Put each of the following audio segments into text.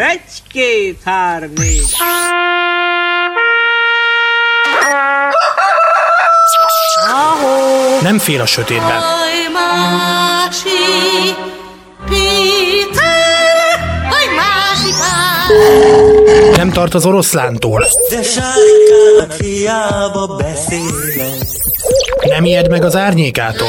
Egy, két, három, négy. Nem fél a sötétben. Nem tart az oroszlántól. De sárkának hiába beszélek. Nem ijed meg az árnyékától.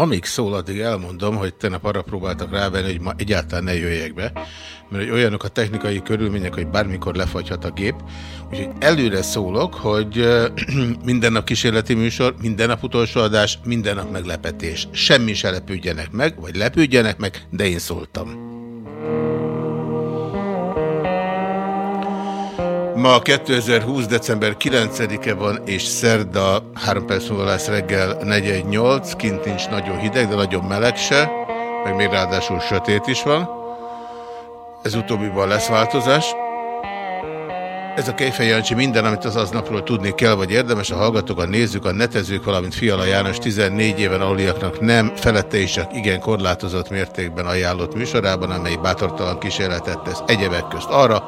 Amíg szól, addig elmondom, hogy tegnap arra próbáltak rávenni, hogy ma egyáltalán ne jöjjek be, mert hogy olyanok a technikai körülmények, hogy bármikor lefagyhat a gép. Úgyhogy előre szólok, hogy minden nap kísérleti műsor, minden nap utolsó adás, minden nap meglepetés. Semmi se lepődjenek meg, vagy lepődjenek meg, de én szóltam. Ma 2020. december 9-e van, és szerda 3 perc múlva lesz reggel 418, kint nincs nagyon hideg, de nagyon meleg se, meg még ráadásul sötét is van. Ez utóbbiban lesz változás. Ez a Kejfej Jancsi minden, amit az aznapról tudni kell, vagy érdemes, a hallgatók, a nézők, a netezők, valamint Fiala János 14 éven aluliaknak nem, felette is csak igen korlátozott mértékben ajánlott műsorában, amely bátortalan kísérletet tesz egyebek közt arra,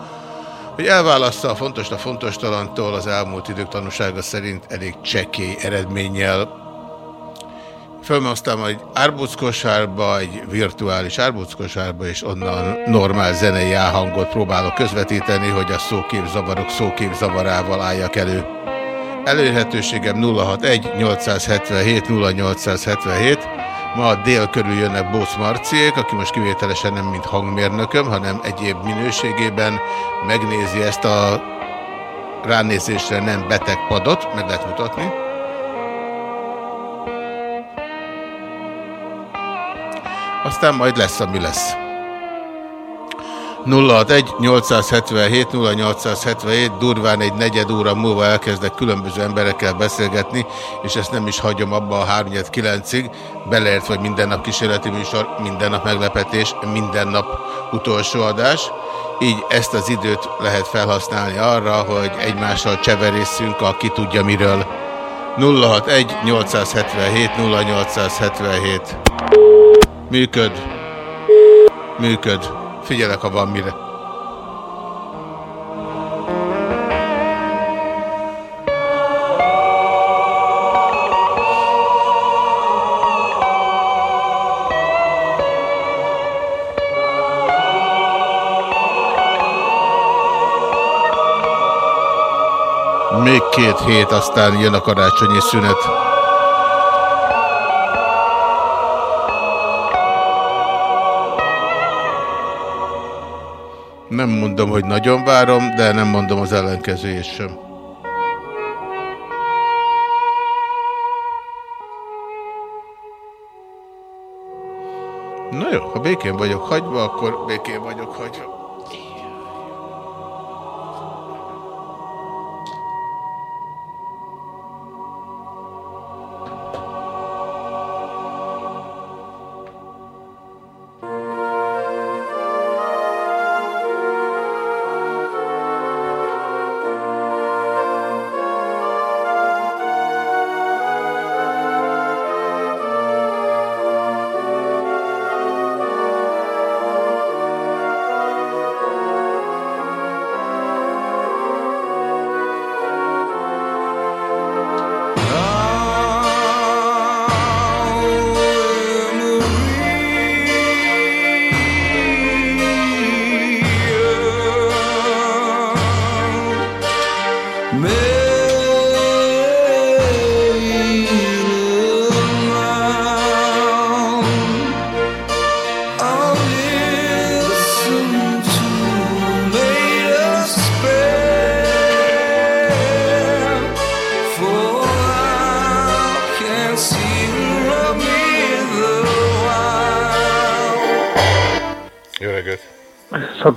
hogy elválassza a fontos a fontos talantól az elmúlt idők tanúsága szerint elég csekély eredménnyel. Fölmoztam egy árbuckosárba, egy virtuális árbuckosárba, és onnan normál zenei áhangot próbálok közvetíteni, hogy a szóképzavarok szóképzavarával álljak elő. Elérhetőségem 061 877 0877 Ma dél körül jönnek Bósz Marciék, aki most kivételesen nem mint hangmérnököm, hanem egyéb minőségében megnézi ezt a ránézésre nem beteg padot, meg lehet mutatni. Aztán majd lesz, ami lesz. 061 877 0877 durván egy negyed óra múlva elkezdek különböző emberekkel beszélgetni, és ezt nem is hagyom abba a 3-9-ig, beleért, hogy minden nap kísérleti műsor, minden nap meglepetés, minden nap utolsó adás. Így ezt az időt lehet felhasználni arra, hogy egymással cseverészünk a tudja miről. 061 877 0877 Működ. Működ. Figyelek, ha van mire. Még két hét, aztán jön a karácsonyi szünet. Nem mondom, hogy nagyon várom, de nem mondom az ellenkezőjét sem. Na jó, ha békén vagyok hagyva, akkor békén vagyok hagyva.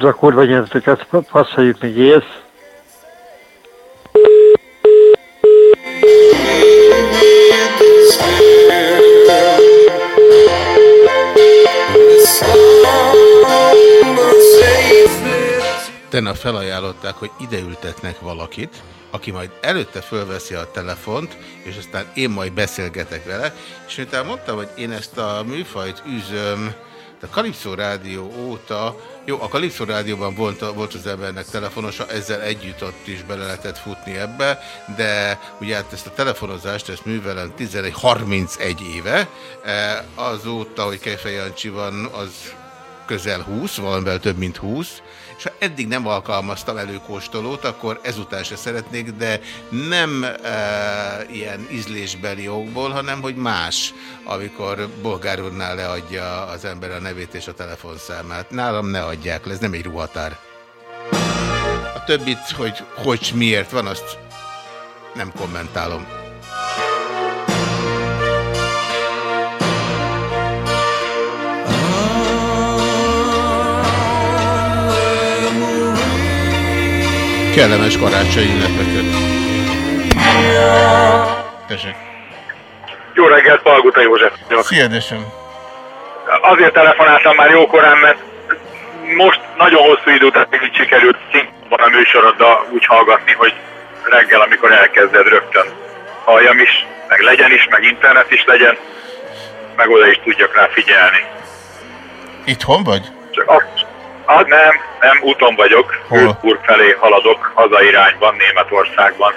za kurwa nie dotykać, po co mi jest? Tegnap felajánlották, hogy ideültetnek valakit, aki majd előtte fölveszi a telefont, és aztán én majd beszélgetek vele, és miután mondtam, hogy én ezt a műfajt üzöm, a Kalipszó Rádió óta, jó, a Kalipszó Rádióban volt, volt az embernek telefonosa, ezzel együtt ott is bele lehetett futni ebbe, de ugye hát ezt a telefonozást, ezt művelem 11, 31 éve, e, azóta, hogy Kejfej Jancsi van, az közel 20, valamivel több mint 20, és ha eddig nem alkalmaztam előkóstolót, akkor ezután se szeretnék, de nem e, ilyen ízlésbeli okból, hanem hogy más, amikor Bolgár úrnál leadja az ember a nevét és a telefonszámát. Nálam ne adják le, ez nem egy ruhatár. A többit, hogy hogy miért van, azt nem kommentálom. Kellemes karácsonyi ünnepeket. Tessék. Jó reggelt, Palguta József. Szia. Azért telefonáltam már jókorán, mert most nagyon hosszú idő után így sikerült van a műsoroddal úgy hallgatni, hogy reggel, amikor elkezded rögtön halljam is, meg legyen is, meg internet is legyen, meg oda is tudjak rá figyelni. Itthon vagy? Csak azt, ah, nem, nem, úton vagyok, Hülburg felé haladok, hazairányban, Németországban.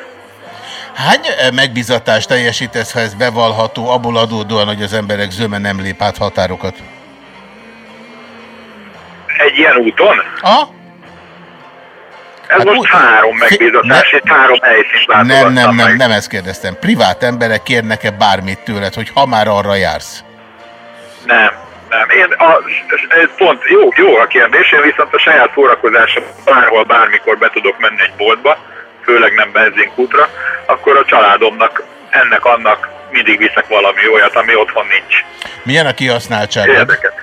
Hány eh, megbizatást teljesítesz, ha ez bevallható, abból adódóan, hogy az emberek zöme nem lép át határokat? Egy ilyen úton? Aha. Ez hát most úgy, három megbízatás, és három helyszínt Nem, nem, nem, nem ezt kérdeztem. Privát emberek kérnek-e bármit tőled, hogy ha már arra jársz? Nem, nem. Én a, ez pont jó, jó a kérdés, én viszont a saját szórakozásom bárhol, bármikor be tudok menni egy boltba, főleg nem benzinkútra, akkor a családomnak ennek, annak mindig viszek valami olyat, ami otthon nincs. Milyen a kihasználtság? Érdeket.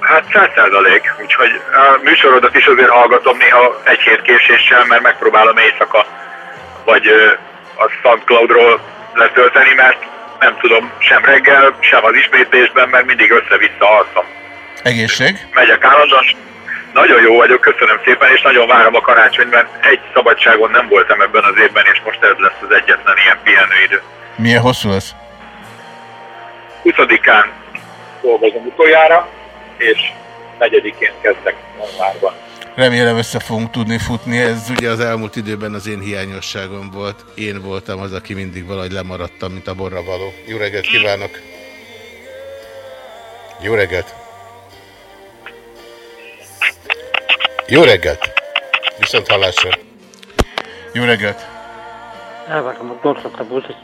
Hát száz százalék, úgyhogy a műsorodat is azért hallgatom néha egy hét késéssel, mert megpróbálom éjszaka vagy a SoundCloud-ról letölteni, mert nem tudom sem reggel, sem az ismétlésben, mert mindig össze-vissza alszom. Egészség? Megyek állandóan. Nagyon jó vagyok, köszönöm szépen, és nagyon várom a karácsonyt, mert egy szabadságon nem voltam ebben az évben, és most ez lesz az egyetlen ilyen pihenőidő. Milyen hosszú ez? 20-án dolgozom utoljára, és negyedikén kezdek januárban. Remélem össze fogunk tudni futni. Ez ugye az elmúlt időben az én hiányosságom volt. Én voltam az, aki mindig valahogy lemaradtam, mint a borra való. Jó reggelt kívánok! Jó reggelt! Jó reggelt! Viszont hallásra! Jó reggelt! Elvárom a dorsot a busz, és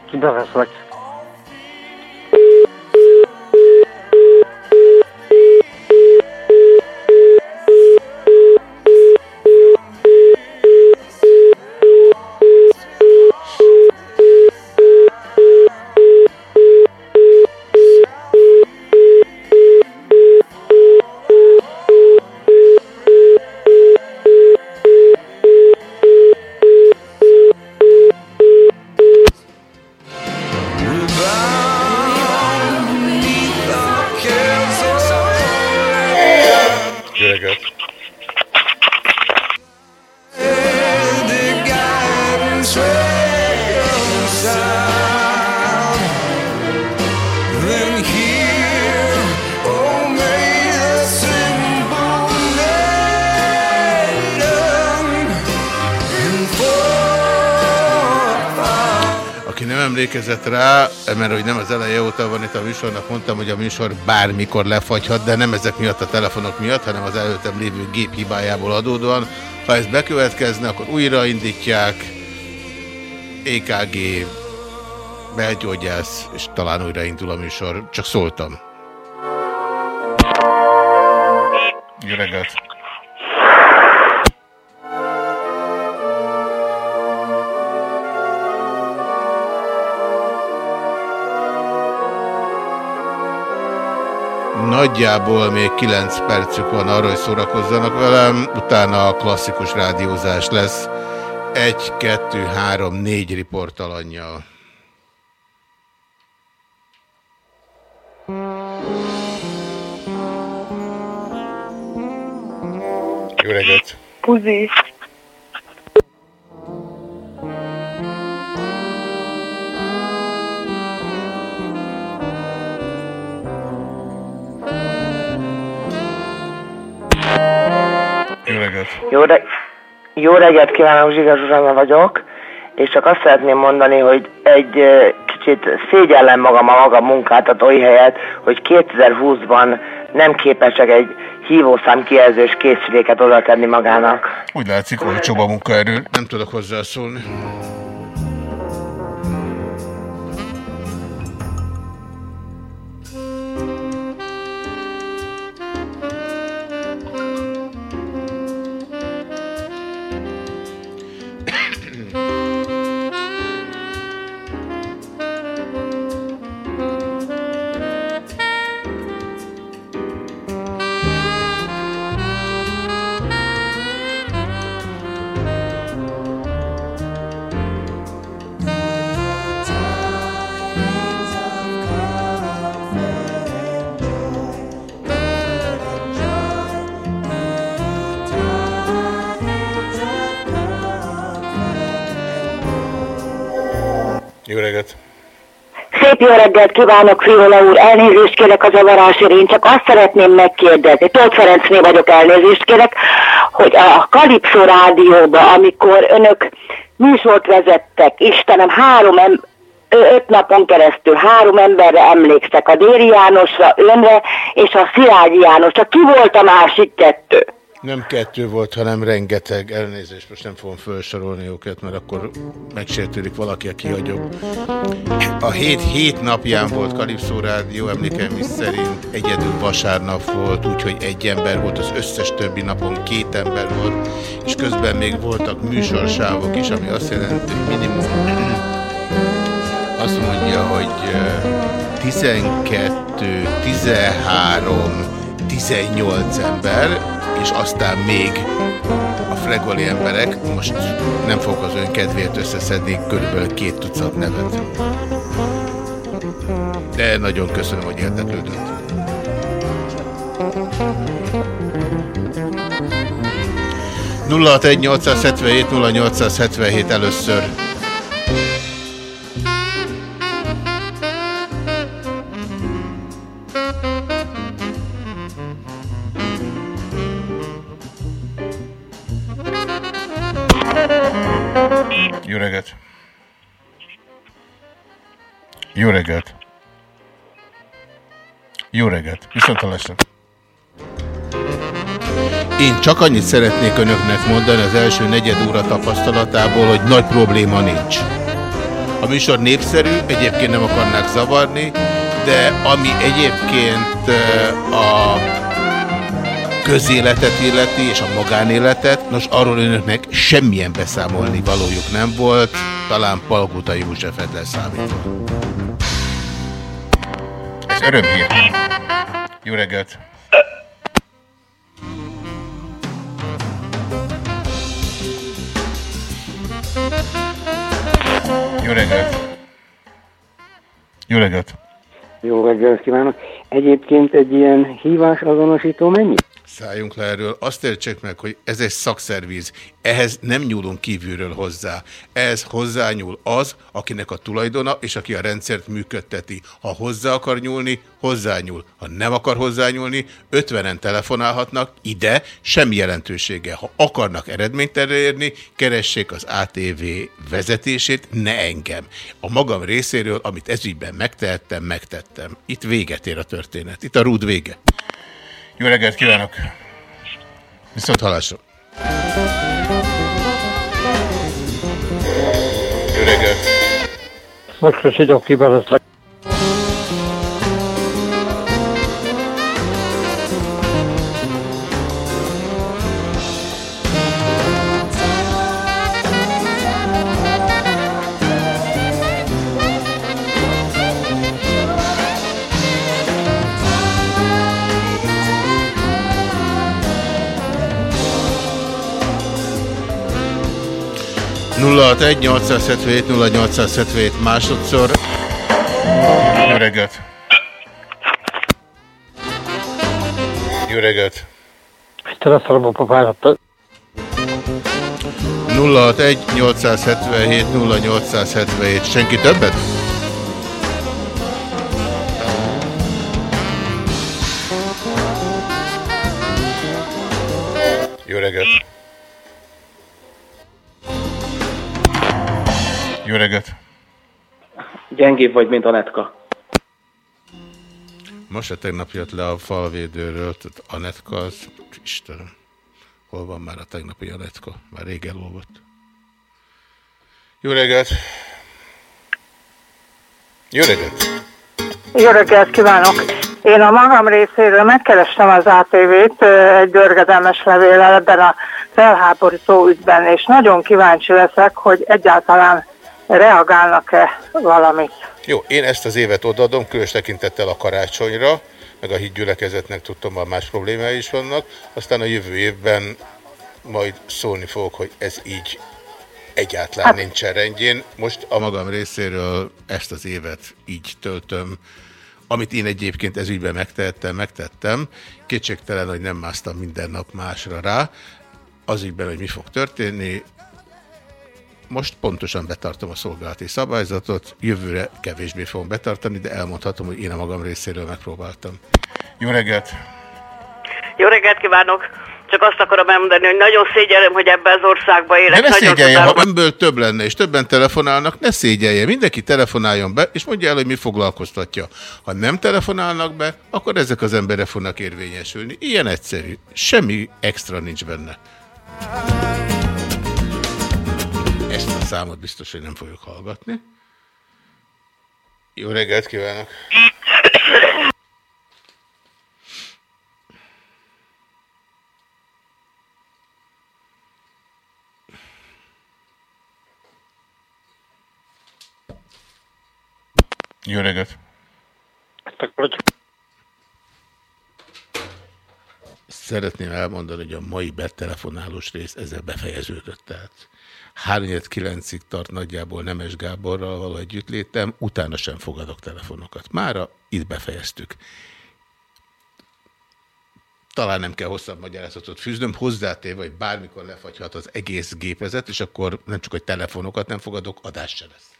emlékezett rá, mert hogy nem az eleje óta van itt a műsornak, mondtam, hogy a műsor bármikor lefagyhat, de nem ezek miatt a telefonok miatt, hanem az előttem lévő gép hibájából adódóan. Ha ez bekövetkezne, akkor újraindítják, EKG, belgyógyász, és talán újraindul a műsor. Csak szóltam. Jó reggelt! Nagyjából még 9 percük van arra, hogy szórakozzanak velem, utána a klasszikus rádiózás lesz. 1, 2, 3, 4 riportalannyal. Jó reggelt! Puzi. Jó, re- Jó reggelt kívánok, Zsiga Zsuzsanna vagyok, és csak azt szeretném mondani, hogy egy kicsit szégyellem magam a maga munkáltatói helyet, hogy 2020-ban nem képesek egy hívószám kijelzős készüléket oda tenni magának. Úgy látszik, olcsóbb a munkaerő. Nem tudok hozzászólni. Szép jó reggelt kívánok, Fiola úr! Elnézést kérek a zavarásért, én csak azt szeretném megkérdezni, Tóth Ferencnél vagyok, elnézést kérek, hogy a Kalipszó rádióba, amikor önök műsort vezettek, Istenem, három em- öt napon keresztül három emberre emlékszek, a Déri Jánosra, önre és a Szilágyi Jánosra. Ki volt a másik kettő? Nem kettő volt, hanem rengeteg elnézést. Most nem fogom felsorolni őket, mert akkor megsértődik valaki, aki hagyok. A hét hét napján volt Kalipszó Rádió, emlékeim is szerint egyedül vasárnap volt, úgyhogy egy ember volt, az összes többi napon két ember volt, és közben még voltak műsorsávok is, ami azt jelenti, hogy minimum azt mondja, hogy ö, 12, 13, 18 ember, és aztán még a fregoli emberek, most nem fogok az ön kedvéért összeszedni körülbelül két tucat nevet. De nagyon köszönöm, hogy érdeklődött. nulla 877 0877 először. Jó reggelt! Jó reggelt! Jó reggelt! Viszont hallásra! Én csak annyit szeretnék önöknek mondani az első negyed óra tapasztalatából, hogy nagy probléma nincs. A műsor népszerű, egyébként nem akarnák zavarni, de ami egyébként eh, a közéletet illeti és a magánéletet, nos arról önöknek semmilyen beszámolni valójuk nem volt, talán Palguta Józsefet leszámítva. Ez örömhír. Jó reggelt! Jó reggelt! Jó reggelt! Jó reggelt kívánok. Egyébként egy ilyen hívás azonosító mennyi? Szálljunk le erről. Azt értsék meg, hogy ez egy szakszervíz. Ehhez nem nyúlunk kívülről hozzá. Ehhez hozzányúl az, akinek a tulajdona, és aki a rendszert működteti. Ha hozzá akar nyúlni, hozzányúl. Ha nem akar hozzányúlni, 50-en telefonálhatnak ide, semmi jelentősége. Ha akarnak eredményt elérni, keressék az ATV vezetését, ne engem. A magam részéről, amit ezügyben megtehettem, megtettem. Itt véget ér a történet. Itt a rúd vége. Jó reggelt kívánok! Viszont halásra! Jó reggelt! Most így kívánok. Nulla 877 0877 másodszor. Jó reggelt! Jó reggelt! Telefonom a papárat. 061 877 0877. Senki többet? Jó reggelt! Jó reggelt! Gyengébb vagy, mint a letka. Most se tegnap jött le a falvédőről, tehát Anetka az, Istenem, hol van már a tegnapi Anetka? Már rég elolvott. Jó reggelt! Jó reggelt! Jó reggelt kívánok! Én a magam részéről megkerestem az ATV-t egy görgedelmes levéllel ebben a felháborító ügyben, és nagyon kíváncsi leszek, hogy egyáltalán reagálnak-e valamit. Jó, én ezt az évet odaadom, különös tekintettel a karácsonyra, meg a hídgyülekezetnek tudtam, hogy más problémái is vannak, aztán a jövő évben majd szólni fogok, hogy ez így egyáltalán hát. nincsen rendjén. Most a magam részéről ezt az évet így töltöm, amit én egyébként ez ügyben megtehettem, megtettem. Kétségtelen, hogy nem másztam minden nap másra rá. Az ügyben, hogy mi fog történni, most pontosan betartom a szolgálati szabályzatot, jövőre kevésbé fogom betartani, de elmondhatom, hogy én a magam részéről megpróbáltam. Jó reggelt! Jó reggelt kívánok! Csak azt akarom elmondani, hogy nagyon szégyellem, hogy ebben az országban élek. De ne szégyelje, ha önből több lenne, és többen telefonálnak, ne szégyelje. Mindenki telefonáljon be, és mondja el, hogy mi foglalkoztatja. Ha nem telefonálnak be, akkor ezek az emberek fognak érvényesülni. Ilyen egyszerű. Semmi extra nincs benne. Ezt a számot biztos, hogy nem fogjuk hallgatni. Jó reggelt kívánok! Jó reggelt! Szeretném elmondani, hogy a mai betelefonálós rész ezzel befejeződött. Tehát 3-9-ig tart nagyjából Nemes Gáborral való együttlétem, utána sem fogadok telefonokat. Mára itt befejeztük. Talán nem kell hosszabb magyarázatot fűznöm, hozzátéve, hogy bármikor lefagyhat az egész gépezet, és akkor nem csak, hogy telefonokat nem fogadok, adás se lesz.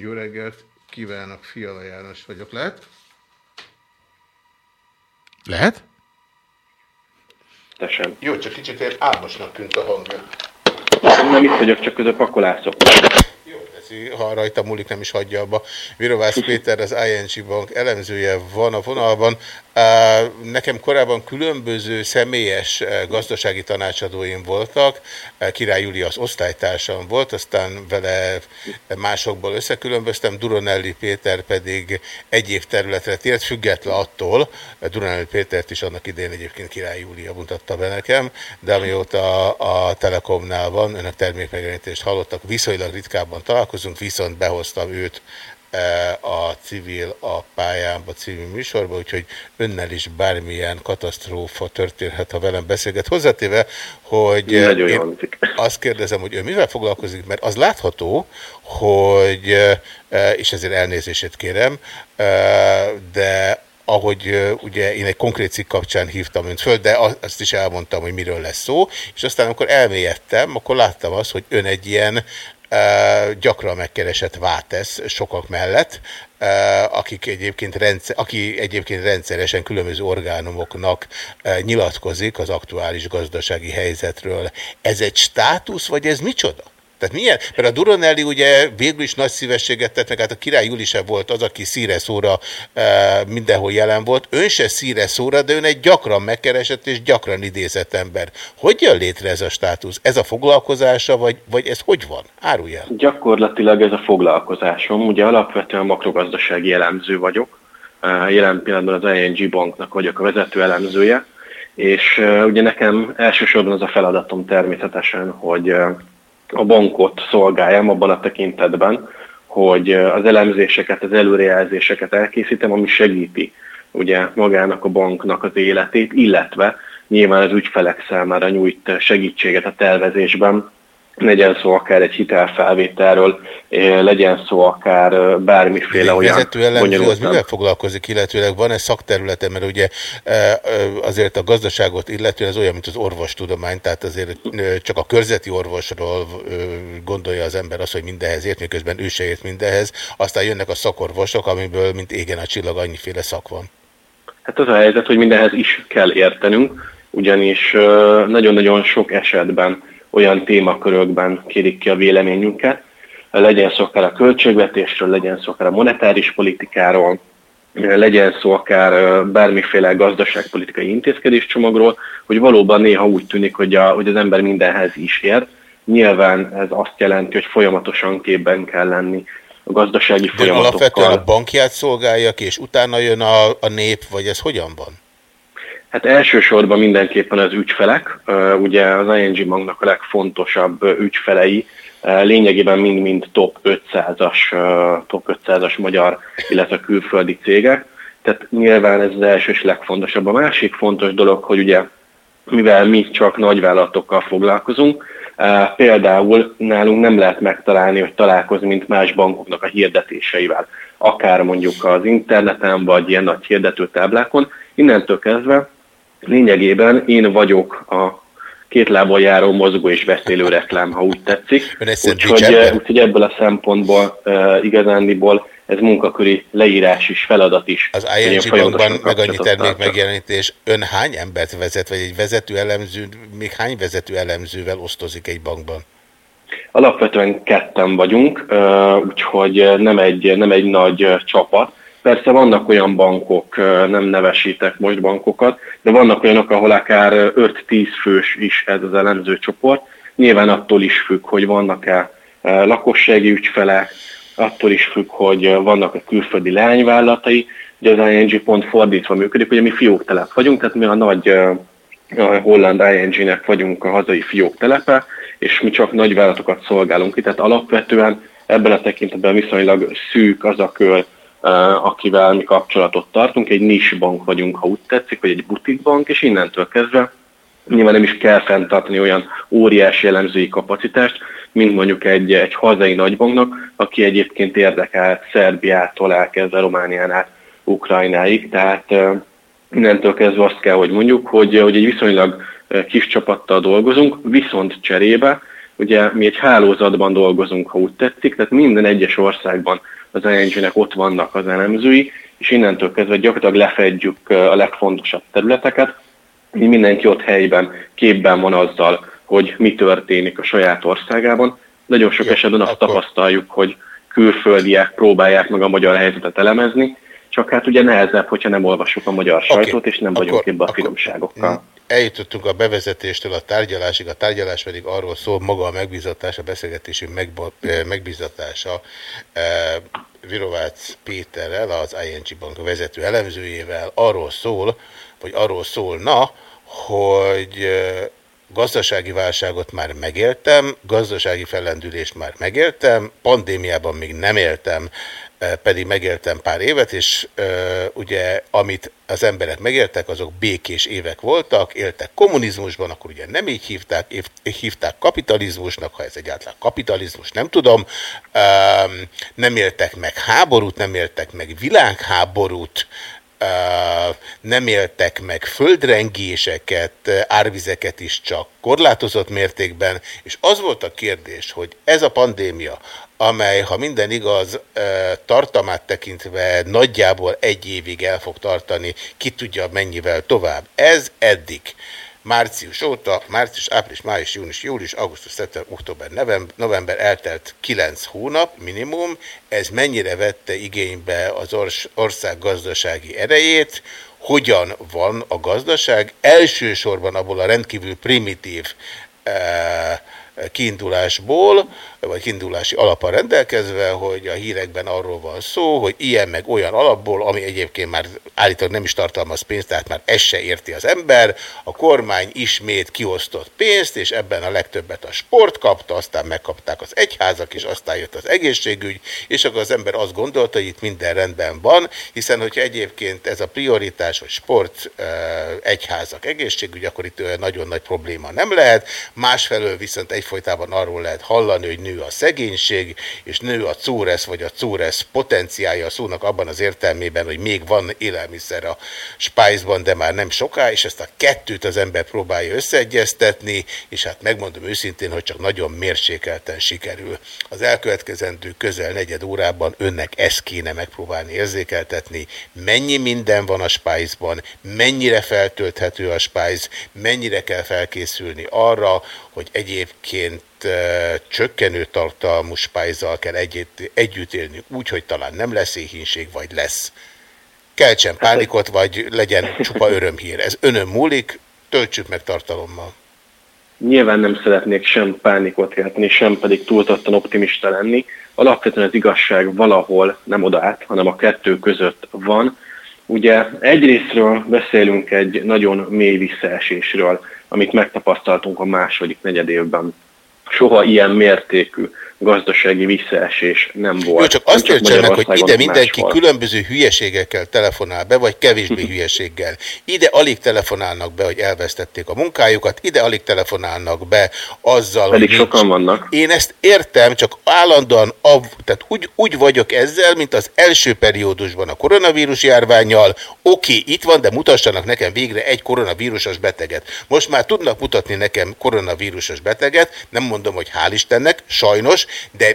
Jó reggelt, kívánok, Fiala János vagyok. Lehet? Lehet? Te sem. Jó, csak kicsit ilyen álmosnak tűnt a hangja. Nem itt vagyok, csak közben pakolászok. Ez, ha rajta múlik, nem is hagyja abba. Virovász Péter, az ING Bank elemzője van a vonalban. Nekem korábban különböző személyes eh, gazdasági tanácsadóim voltak. Eh, Király Júlia az osztálytársam volt, aztán vele másokból összekülönböztem. Duronelli Péter pedig egyéb területre tért, független attól, eh, Duronelli Pétert is annak idején egyébként Király Júlia mutatta be nekem, de amióta a Telekomnál van, önök termékmegjelenítést hallottak, viszonylag ritkábban találkozunk, viszont behoztam őt e, a civil a pályámba című műsorba, úgyhogy önnel is bármilyen katasztrófa történhet, ha velem beszélget. Hozzátéve, hogy e, Nagyon én azt kérdezem, hogy ő mivel foglalkozik, mert az látható, hogy, e, és ezért elnézését kérem, e, de ahogy ugye én egy konkrét cikk kapcsán hívtam önt föl, de azt is elmondtam, hogy miről lesz szó, és aztán amikor elmélyedtem, akkor láttam azt, hogy ön egy ilyen gyakran megkeresett vátesz sokak mellett, akik egyébként rendszer, aki egyébként rendszeresen különböző orgánumoknak nyilatkozik az aktuális gazdasági helyzetről. Ez egy státusz, vagy ez micsoda? Tehát milyen? Mert a Duronelli ugye végül is nagy szívességet tett, meg hát a király Júli sem volt az, aki szíre szóra e, mindenhol jelen volt. Ön se szíre szóra, de ön egy gyakran megkeresett és gyakran idézett ember. Hogy jön létre ez a státusz? Ez a foglalkozása, vagy, vagy ez hogy van? Árulj el. Gyakorlatilag ez a foglalkozásom. Ugye alapvetően makrogazdasági elemző vagyok. Eh, Jelen pillanatban az ING banknak vagyok a vezető elemzője, és eh, ugye nekem elsősorban az a feladatom természetesen, hogy a bankot szolgáljam abban a tekintetben, hogy az elemzéseket, az előrejelzéseket elkészítem, ami segíti ugye magának a banknak az életét, illetve nyilván az ügyfelek számára nyújt segítséget a tervezésben, legyen szó akár egy hitelfelvételről, legyen szó akár bármiféle olyan vezető elemző az mivel foglalkozik, illetőleg van-e szakterülete, mert ugye azért a gazdaságot illetően ez olyan, mint az orvostudomány, tehát azért csak a körzeti orvosról gondolja az ember azt, hogy mindenhez ért, miközben ő se ért mindenhez, aztán jönnek a szakorvosok, amiből mint égen a csillag annyiféle szak van. Hát az a helyzet, hogy mindenhez is kell értenünk, ugyanis nagyon-nagyon sok esetben olyan témakörökben kérik ki a véleményünket, legyen szó akár a költségvetésről, legyen szó akár a monetáris politikáról, legyen szó akár bármiféle gazdaságpolitikai intézkedéscsomagról, hogy valóban néha úgy tűnik, hogy, a, hogy az ember mindenhez is ért. Nyilván ez azt jelenti, hogy folyamatosan képben kell lenni a gazdasági folyamatokkal. alapvetően a bankját szolgálják, és utána jön a, a nép, vagy ez hogyan van? Hát elsősorban mindenképpen az ügyfelek, ugye az ING banknak a legfontosabb ügyfelei, lényegében mind-mind top 500-as, top 500-as magyar, illetve külföldi cégek. Tehát nyilván ez az első és legfontosabb. A másik fontos dolog, hogy ugye mivel mi csak nagyvállalatokkal foglalkozunk, például nálunk nem lehet megtalálni, hogy találkozni, mint más bankoknak a hirdetéseivel, akár mondjuk az interneten, vagy ilyen nagy hirdetőtáblákon. Innentől kezdve lényegében én vagyok a két lábon járó, mozgó és beszélő reklám, ha úgy tetszik. Úgyhogy, úgyhogy ebből a szempontból uh, igazándiból ez munkaköri leírás is, feladat is. Az ING bankban meg annyi termék megjelenítés, ön hány embert vezet, vagy egy vezető elemző, még hány vezető elemzővel osztozik egy bankban? Alapvetően ketten vagyunk, úgyhogy nem egy, nem egy nagy csapat, Persze vannak olyan bankok, nem nevesítek most bankokat, de vannak olyanok, ahol akár 5-10 fős is ez az elemző csoport. Nyilván attól is függ, hogy vannak-e lakossági ügyfelek, attól is függ, hogy vannak-e külföldi leányvállalatai. Ugye az ING pont fordítva működik, ugye mi fióktelep vagyunk, tehát mi a nagy a holland ING-nek vagyunk a hazai fióktelepe, és mi csak nagyvállalatokat szolgálunk ki, tehát alapvetően ebben a tekintetben viszonylag szűk az a kör, akivel mi kapcsolatot tartunk. Egy nis bank vagyunk, ha úgy tetszik, vagy egy butikbank, és innentől kezdve nyilván nem is kell fenntartani olyan óriási jellemzői kapacitást, mint mondjuk egy, egy hazai nagybanknak, aki egyébként érdekelt Szerbiától elkezdve Románián át Ukrajnáig. Tehát innentől kezdve azt kell, hogy mondjuk, hogy, hogy egy viszonylag kis csapattal dolgozunk, viszont cserébe, ugye mi egy hálózatban dolgozunk, ha úgy tetszik, tehát minden egyes országban az ING-nek ott vannak az elemzői, és innentől kezdve gyakorlatilag lefedjük a legfontosabb területeket, hogy mindenki ott helyben képben van azzal, hogy mi történik a saját országában. Nagyon sok Jó, esetben azt akkor... tapasztaljuk, hogy külföldiek próbálják meg a magyar helyzetet elemezni, csak hát ugye nehezebb, hogyha nem olvasjuk a magyar sajtót, okay. és nem vagyunk ebbe a finomságokkal. Eljutottunk a bevezetéstől a tárgyalásig, a tárgyalás pedig arról szól, maga a megbízatás, a beszélgetési megbízatása Virovác Péterrel, az ING Bank vezető elemzőjével arról szól, vagy arról szólna, hogy gazdasági válságot már megéltem, gazdasági fellendülést már megéltem, pandémiában még nem éltem, pedig megéltem pár évet, és ugye amit az emberek megéltek, azok békés évek voltak, éltek kommunizmusban, akkor ugye nem így hívták, hívták kapitalizmusnak, ha ez egyáltalán kapitalizmus, nem tudom, nem éltek meg háborút, nem éltek meg világháborút, nem éltek meg földrengéseket, árvizeket is csak korlátozott mértékben, és az volt a kérdés, hogy ez a pandémia, amely, ha minden igaz, tartamát tekintve nagyjából egy évig el fog tartani, ki tudja mennyivel tovább. Ez eddig március óta, március, április, május, június, július, augusztus, szeptember, október, november, eltelt 9 hónap minimum. Ez mennyire vette igénybe az ország gazdasági erejét, hogyan van a gazdaság, elsősorban abból a rendkívül primitív eh, kiindulásból, vagy kiindulási alapon rendelkezve, hogy a hírekben arról van szó, hogy ilyen meg olyan alapból, ami egyébként már állítólag nem is tartalmaz pénzt, tehát már ez se érti az ember, a kormány ismét kiosztott pénzt, és ebben a legtöbbet a sport kapta, aztán megkapták az egyházak, és aztán jött az egészségügy, és akkor az ember azt gondolta, hogy itt minden rendben van, hiszen hogyha egyébként ez a prioritás, hogy sport, egyházak, egészségügy, akkor itt nagyon nagy probléma nem lehet. Másfelől viszont egyfolytában arról lehet hallani, hogy nő a szegénység, és nő a cúresz, vagy a cúresz potenciája a szónak abban az értelmében, hogy még van élelmiszer a spájzban, de már nem soká, és ezt a kettőt az ember próbálja összeegyeztetni, és hát megmondom őszintén, hogy csak nagyon mérsékelten sikerül. Az elkövetkezendő közel negyed órában önnek ezt kéne megpróbálni érzékeltetni, mennyi minden van a spájzban, mennyire feltölthető a spájz, mennyire kell felkészülni arra, hogy egyébként csökkenő tartalmú spájzzal kell együtt, együtt élni úgy, hogy talán nem lesz éhínség, vagy lesz. Keltsen pánikot, vagy legyen csupa örömhír. Ez önön múlik, töltsük meg tartalommal. Nyilván nem szeretnék sem pánikot kelteni, sem pedig túlzottan optimista lenni. Alapvetően az igazság valahol nem oda át, hanem a kettő között van. Ugye egyrésztről beszélünk egy nagyon mély visszaesésről, amit megtapasztaltunk a második negyedévben. Soha ilyen mértékű gazdasági visszaesés nem volt. Jó, csak azt értsenek, hogy ide mindenki máshol. különböző hülyeségekkel telefonál be, vagy kevésbé hülyeséggel. Ide alig telefonálnak be, hogy elvesztették a munkájukat, ide alig telefonálnak be azzal, Pedig hogy sokan nincs. vannak. Én ezt értem, csak állandóan, av, tehát úgy, úgy vagyok ezzel, mint az első periódusban a koronavírus járványjal. Oké, itt van, de mutassanak nekem végre egy koronavírusos beteget. Most már tudnak mutatni nekem koronavírusos beteget, nem mondom, hogy hál' Istennek, sajnos, de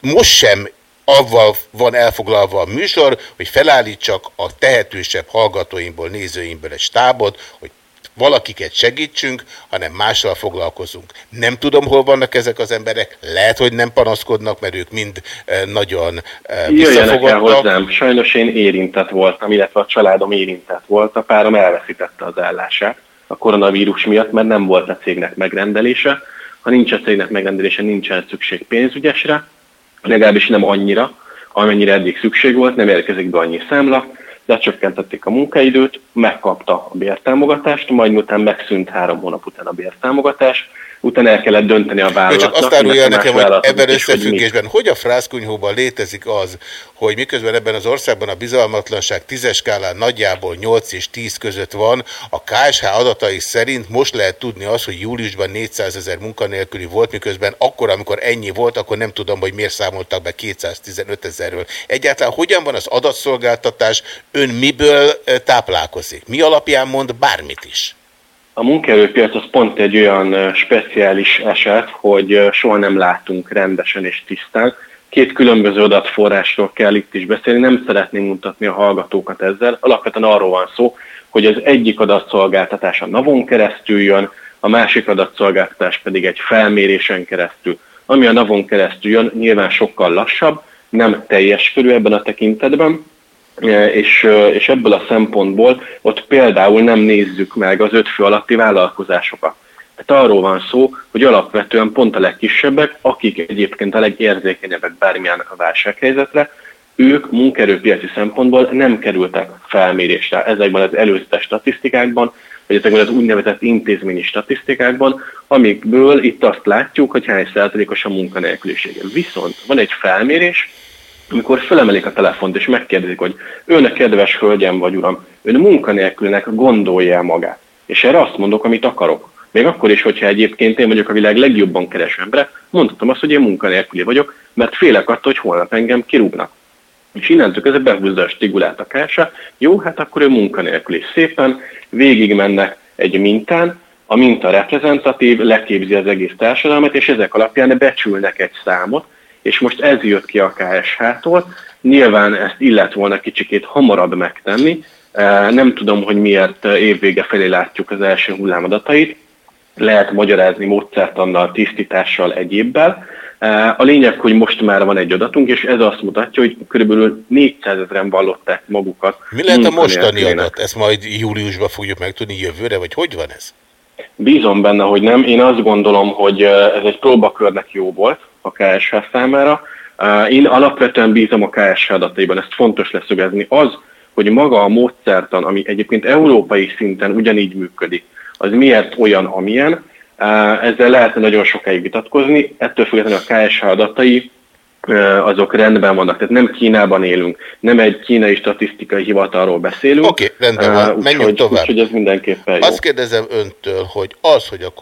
most sem avval van elfoglalva a műsor, hogy felállítsak a tehetősebb hallgatóimból, nézőimből egy stábot, hogy valakiket segítsünk, hanem mással foglalkozunk. Nem tudom, hol vannak ezek az emberek, lehet, hogy nem panaszkodnak, mert ők mind eh, nagyon eh, Jöjjenek el hozzám, sajnos én érintett voltam, illetve a családom érintett volt, a párom elveszítette az állását a koronavírus miatt, mert nem volt a cégnek megrendelése, ha nincs a cégnek megrendelése, nincsen szükség pénzügyesre, legalábbis nem annyira, amennyire eddig szükség volt, nem érkezik be annyi számla, lecsökkentették a munkaidőt, megkapta a bértámogatást, majd miután megszűnt három hónap után a bértámogatás, utána el kellett dönteni a vállalatnak. Csak azt árulja nekem, hogy ebben összefüggésben, hogy, hogy a frászkunyhóban létezik az, hogy miközben ebben az országban a bizalmatlanság tízes skálán nagyjából 8 és 10 között van, a KSH adatai szerint most lehet tudni az, hogy júliusban 400 ezer munkanélküli volt, miközben akkor, amikor ennyi volt, akkor nem tudom, hogy miért számoltak be 215 ezerről. Egyáltalán hogyan van az adatszolgáltatás, ön miből táplálkozik? Mi alapján mond bármit is? A munkaerőpiac az pont egy olyan speciális eset, hogy soha nem látunk rendesen és tisztán. Két különböző adatforrásról kell itt is beszélni, nem szeretném mutatni a hallgatókat ezzel. Alapvetően arról van szó, hogy az egyik adatszolgáltatás a NAVon keresztül jön, a másik adatszolgáltatás pedig egy felmérésen keresztül. Ami a NAVon keresztül jön, nyilván sokkal lassabb, nem teljes körül ebben a tekintetben, és, és ebből a szempontból ott például nem nézzük meg az öt fő alatti vállalkozásokat. Tehát arról van szó, hogy alapvetően pont a legkisebbek, akik egyébként a legérzékenyebbek bármilyen a válsághelyzetre, ők munkerőpiaci szempontból nem kerültek felmérésre ezekben az előzetes statisztikákban, vagy ezekben az úgynevezett intézményi statisztikákban, amikből itt azt látjuk, hogy hány százalékos a munkanélküliség. Viszont van egy felmérés, amikor felemelik a telefont és megkérdezik, hogy ön kedves hölgyem vagy uram, ön munkanélkülnek gondolja el magát. És erre azt mondok, amit akarok. Még akkor is, hogyha egyébként én vagyok a világ legjobban kereső embere, mondhatom azt, hogy én munkanélküli vagyok, mert félek attól, hogy holnap engem kirúgnak. És innentől kezdve behúzza a stigulát a kása, jó, hát akkor ő munkanélküli. Szépen végig mennek egy mintán, a minta reprezentatív, leképzi az egész társadalmat, és ezek alapján becsülnek egy számot, és most ez jött ki a KSH-tól. Nyilván ezt illet volna kicsikét hamarabb megtenni. E, nem tudom, hogy miért évvége felé látjuk az első hullámadatait. Lehet magyarázni módszertannal, tisztítással, egyébbel. E, a lényeg, hogy most már van egy adatunk, és ez azt mutatja, hogy kb. 400 ezeren vallották magukat. Mi lehet a mostani adat? Ezt majd júliusban fogjuk megtudni jövőre, vagy hogy van ez? Bízom benne, hogy nem. Én azt gondolom, hogy ez egy próbakörnek jó volt a KSH számára. Én alapvetően bízom a KSH adataiban, ezt fontos leszögezni. Az, hogy maga a módszertan, ami egyébként európai szinten ugyanígy működik, az miért olyan, amilyen, ezzel lehetne nagyon sokáig vitatkozni. Ettől függetlenül a KSH adatai azok rendben vannak. Tehát nem Kínában élünk, nem egy kínai statisztikai hivatalról beszélünk. Oké, okay, rendben van, uh, menjünk úgy, tovább. Úgyhogy ez mindenképpen jó. Azt kérdezem öntől, hogy az, hogy a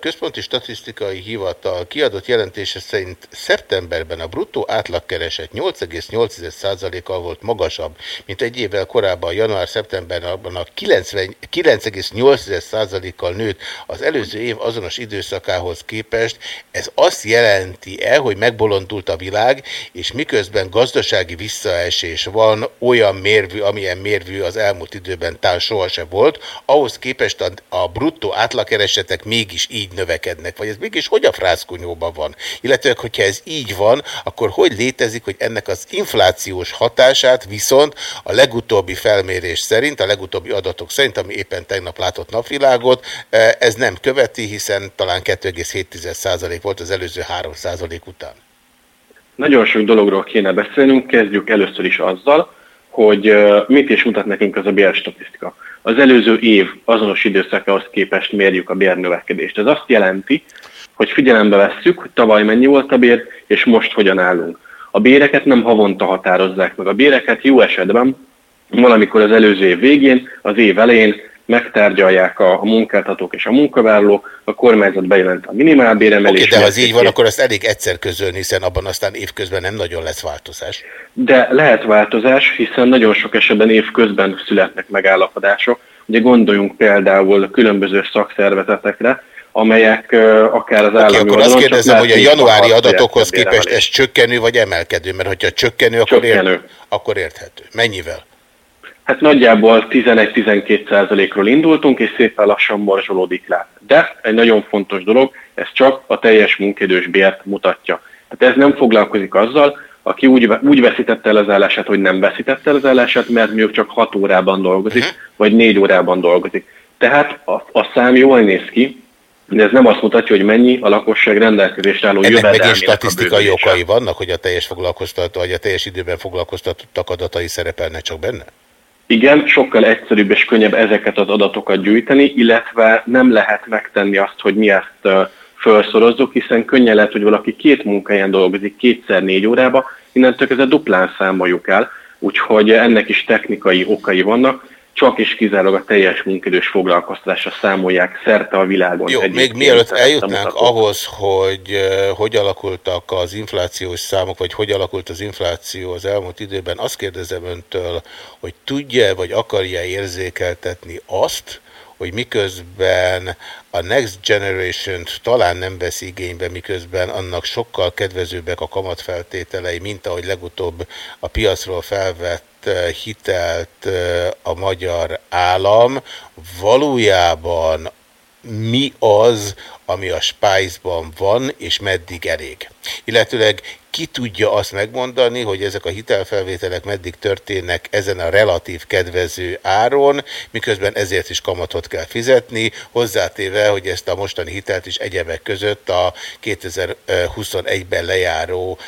Központi Statisztikai Hivatal kiadott jelentése szerint szeptemberben a bruttó átlagkereset 8,8%-kal volt magasabb, mint egy évvel korábban, január-szeptemberben a 9,8%-kal nőtt az előző év azonos időszakához képest, ez azt jelenti-e, hogy megbolondult a világ, világ, és miközben gazdasági visszaesés van olyan mérvű, amilyen mérvű az elmúlt időben tán sohasem volt, ahhoz képest a, a bruttó átlagkeresetek mégis így növekednek, vagy ez mégis hogy a frászkunyóban van? Illetve, hogyha ez így van, akkor hogy létezik, hogy ennek az inflációs hatását viszont a legutóbbi felmérés szerint, a legutóbbi adatok szerint, ami éppen tegnap látott napvilágot, eh, ez nem követi, hiszen talán 2,7% volt az előző 3% után. Nagyon sok dologról kéne beszélnünk, kezdjük először is azzal, hogy mit is mutat nekünk az a bérstatisztika. Az előző év azonos időszakához képest mérjük a bérnövekedést. Ez azt jelenti, hogy figyelembe vesszük, hogy tavaly mennyi volt a bér, és most hogyan állunk. A béreket nem havonta határozzák meg. A béreket jó esetben valamikor az előző év végén, az év elején megtárgyalják a, a munkáltatók és a munkavállalók, a kormányzat bejelent a minimálbéremelést. Oké, de ha az így van, akkor azt elég egyszer közölni, hiszen abban aztán évközben nem nagyon lesz változás. De lehet változás, hiszen nagyon sok esetben évközben születnek megállapodások. Ugye gondoljunk például különböző szakszervezetekre, amelyek uh, akár az állami okay, akkor azt kérdezem, hogy a januári adatokhoz képest ez csökkenő vagy emelkedő? Mert hogyha csökkenő, akkor, csökkenő. Ért, akkor érthető. Mennyivel? Hát nagyjából 11-12 százalékról indultunk, és szépen lassan morzsolódik le. De egy nagyon fontos dolog, ez csak a teljes munkedős bért mutatja. Tehát ez nem foglalkozik azzal, aki úgy, úgy veszítette el az állását, hogy nem veszítette el az állását, mert mondjuk csak 6 órában dolgozik, uh-huh. vagy 4 órában dolgozik. Tehát a, a szám jól néz ki, de ez nem azt mutatja, hogy mennyi a lakosság rendelkezésre álló Ennek meg statisztikai okai vannak, hogy a teljes foglalkoztató, vagy a teljes időben foglalkoztatottak adatai szerepelnek csak benne? Igen, sokkal egyszerűbb és könnyebb ezeket az adatokat gyűjteni, illetve nem lehet megtenni azt, hogy mi ezt felszorozzuk, hiszen könnyen lehet, hogy valaki két munkáján dolgozik kétszer négy órába, innentől kezdve duplán számoljuk el, úgyhogy ennek is technikai okai vannak, csak és kizárólag a teljes munkidős foglalkoztatásra számolják szerte a világon. Jó, még mielőtt eljutnánk ahhoz, hogy uh, hogy alakultak az inflációs számok, vagy hogy alakult az infláció az elmúlt időben, azt kérdezem öntől, hogy tudja vagy akarja érzékeltetni azt, hogy miközben a Next Generation-t talán nem vesz igénybe, miközben annak sokkal kedvezőbbek a kamatfeltételei, mint ahogy legutóbb a piacról felvett hitelt a magyar állam, valójában mi az, ami a Spice-ban van, és meddig elég. Illetőleg ki tudja azt megmondani, hogy ezek a hitelfelvételek meddig történnek ezen a relatív kedvező áron, miközben ezért is kamatot kell fizetni, hozzátéve, hogy ezt a mostani hitelt is egyebek között a 2021-ben lejáró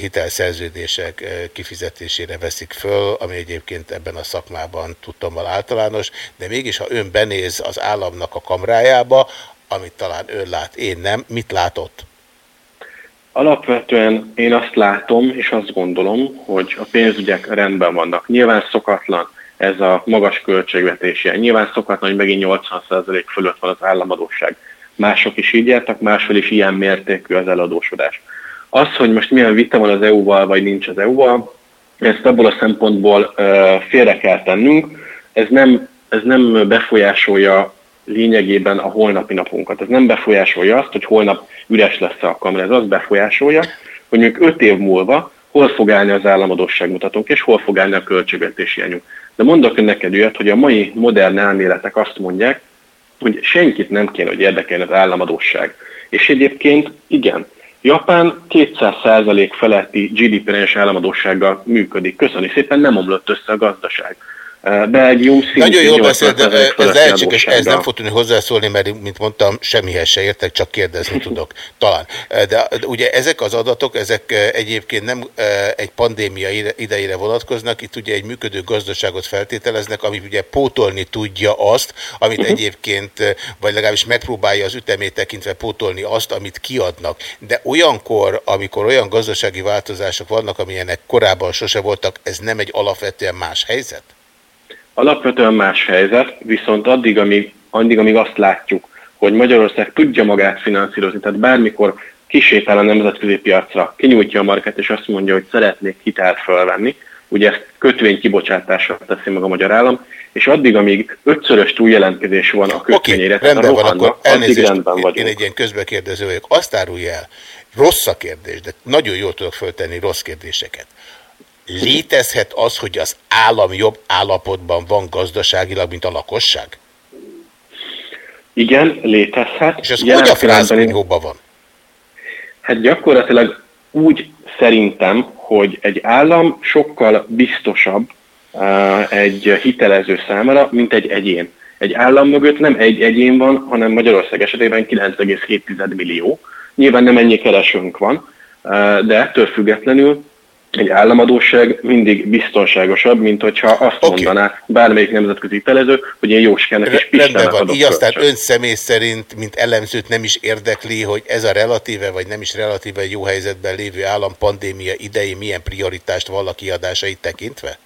hitelszerződések kifizetésére veszik föl, ami egyébként ebben a szakmában tudtommal általános, de mégis, ha ön benéz az államnak a kamrájába, amit talán ön lát, én nem, mit látott? Alapvetően én azt látom, és azt gondolom, hogy a pénzügyek rendben vannak. Nyilván szokatlan ez a magas költségvetési. Nyilván szokatlan, hogy megint 80% fölött van az államadóság. Mások is így jártak, máshol is ilyen mértékű az eladósodás. Az, hogy most milyen vita van az EU-val, vagy nincs az EU-val, ezt abból a szempontból félre kell tennünk. Ez nem, ez nem befolyásolja lényegében a holnapi napunkat. Ez nem befolyásolja azt, hogy holnap üres lesz a kamera. Ez azt befolyásolja, hogy mondjuk öt év múlva hol fog állni az államadosságmutatónk, és hol fog állni a költségvetési anyunk. De mondok neked olyat, hogy a mai modern elméletek azt mondják, hogy senkit nem kéne, hogy érdekeljen az államadóság. És egyébként igen, Japán 200% feletti GDP-es államadósággal működik. Köszönjük szépen, nem omlott össze a gazdaság. Belgium Nagyon jól 80 beszél, de ez lehetséges, ez nem fog tudni hozzászólni, mert mint mondtam, semmihez se értek, csak kérdezni tudok. Talán. De ugye ezek az adatok, ezek eh, egyébként nem eh, egy pandémia ide- idejére vonatkoznak, itt ugye egy működő gazdaságot feltételeznek, ami ugye pótolni tudja azt, amit Mhm. egyébként, eh, vagy legalábbis megpróbálja az ütemét tekintve pótolni azt, amit kiadnak. De olyankor, amikor olyan gazdasági változások vannak, amilyenek korábban sose voltak, ez nem egy alapvetően más helyzet? Alapvetően más helyzet, viszont addig, amíg, addig, amíg azt látjuk, hogy Magyarország tudja magát finanszírozni, tehát bármikor kisétál a nemzetközi piacra, kinyújtja a market, és azt mondja, hogy szeretnék hitelt fölvenni, ugye ezt kötvény kibocsátással teszi meg a magyar állam, és addig, amíg ötszörös túljelentkezés van a kötvényére, a Rendben van, rohannak, akkor addig elnézést, rendben én vagyunk. egy ilyen közbekérdező vagyok. Azt árulj el, rossz a kérdés, de nagyon jól tudok föltenni rossz kérdéseket. Létezhet az, hogy az állam jobb állapotban van gazdaságilag, mint a lakosság? Igen, létezhet. És ez Jelen hogy a frászbinyóban van? Hát gyakorlatilag úgy szerintem, hogy egy állam sokkal biztosabb uh, egy hitelező számára, mint egy egyén. Egy állam mögött nem egy egyén van, hanem Magyarország esetében 9,7 millió. Nyilván nem ennyi keresőnk van, uh, de ettől függetlenül egy államadóság mindig biztonságosabb, mint hogyha azt okay. mondaná bármelyik nemzetközi hitelező, hogy én Jóskának és Rendben van. Így aztán ön személy szerint, mint elemzőt nem is érdekli, hogy ez a relatíve vagy nem is relatíve jó helyzetben lévő állam pandémia idején milyen prioritást vall a kiadásait tekintve?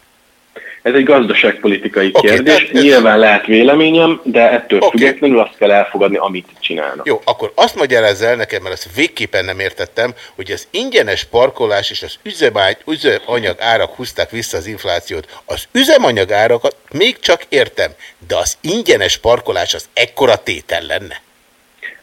Ez egy gazdaságpolitikai Oké, kérdés. ez- Nyilván lehet véleményem, de ettől függetlenül azt kell elfogadni, amit csinálnak. Jó, akkor azt magyarázza el nekem, mert ezt végképpen nem értettem, hogy az ingyenes parkolás és az üzemany, üzemanyag árak húzták vissza az inflációt. Az üzemanyag árakat még csak értem, de az ingyenes parkolás az ekkora tétel lenne.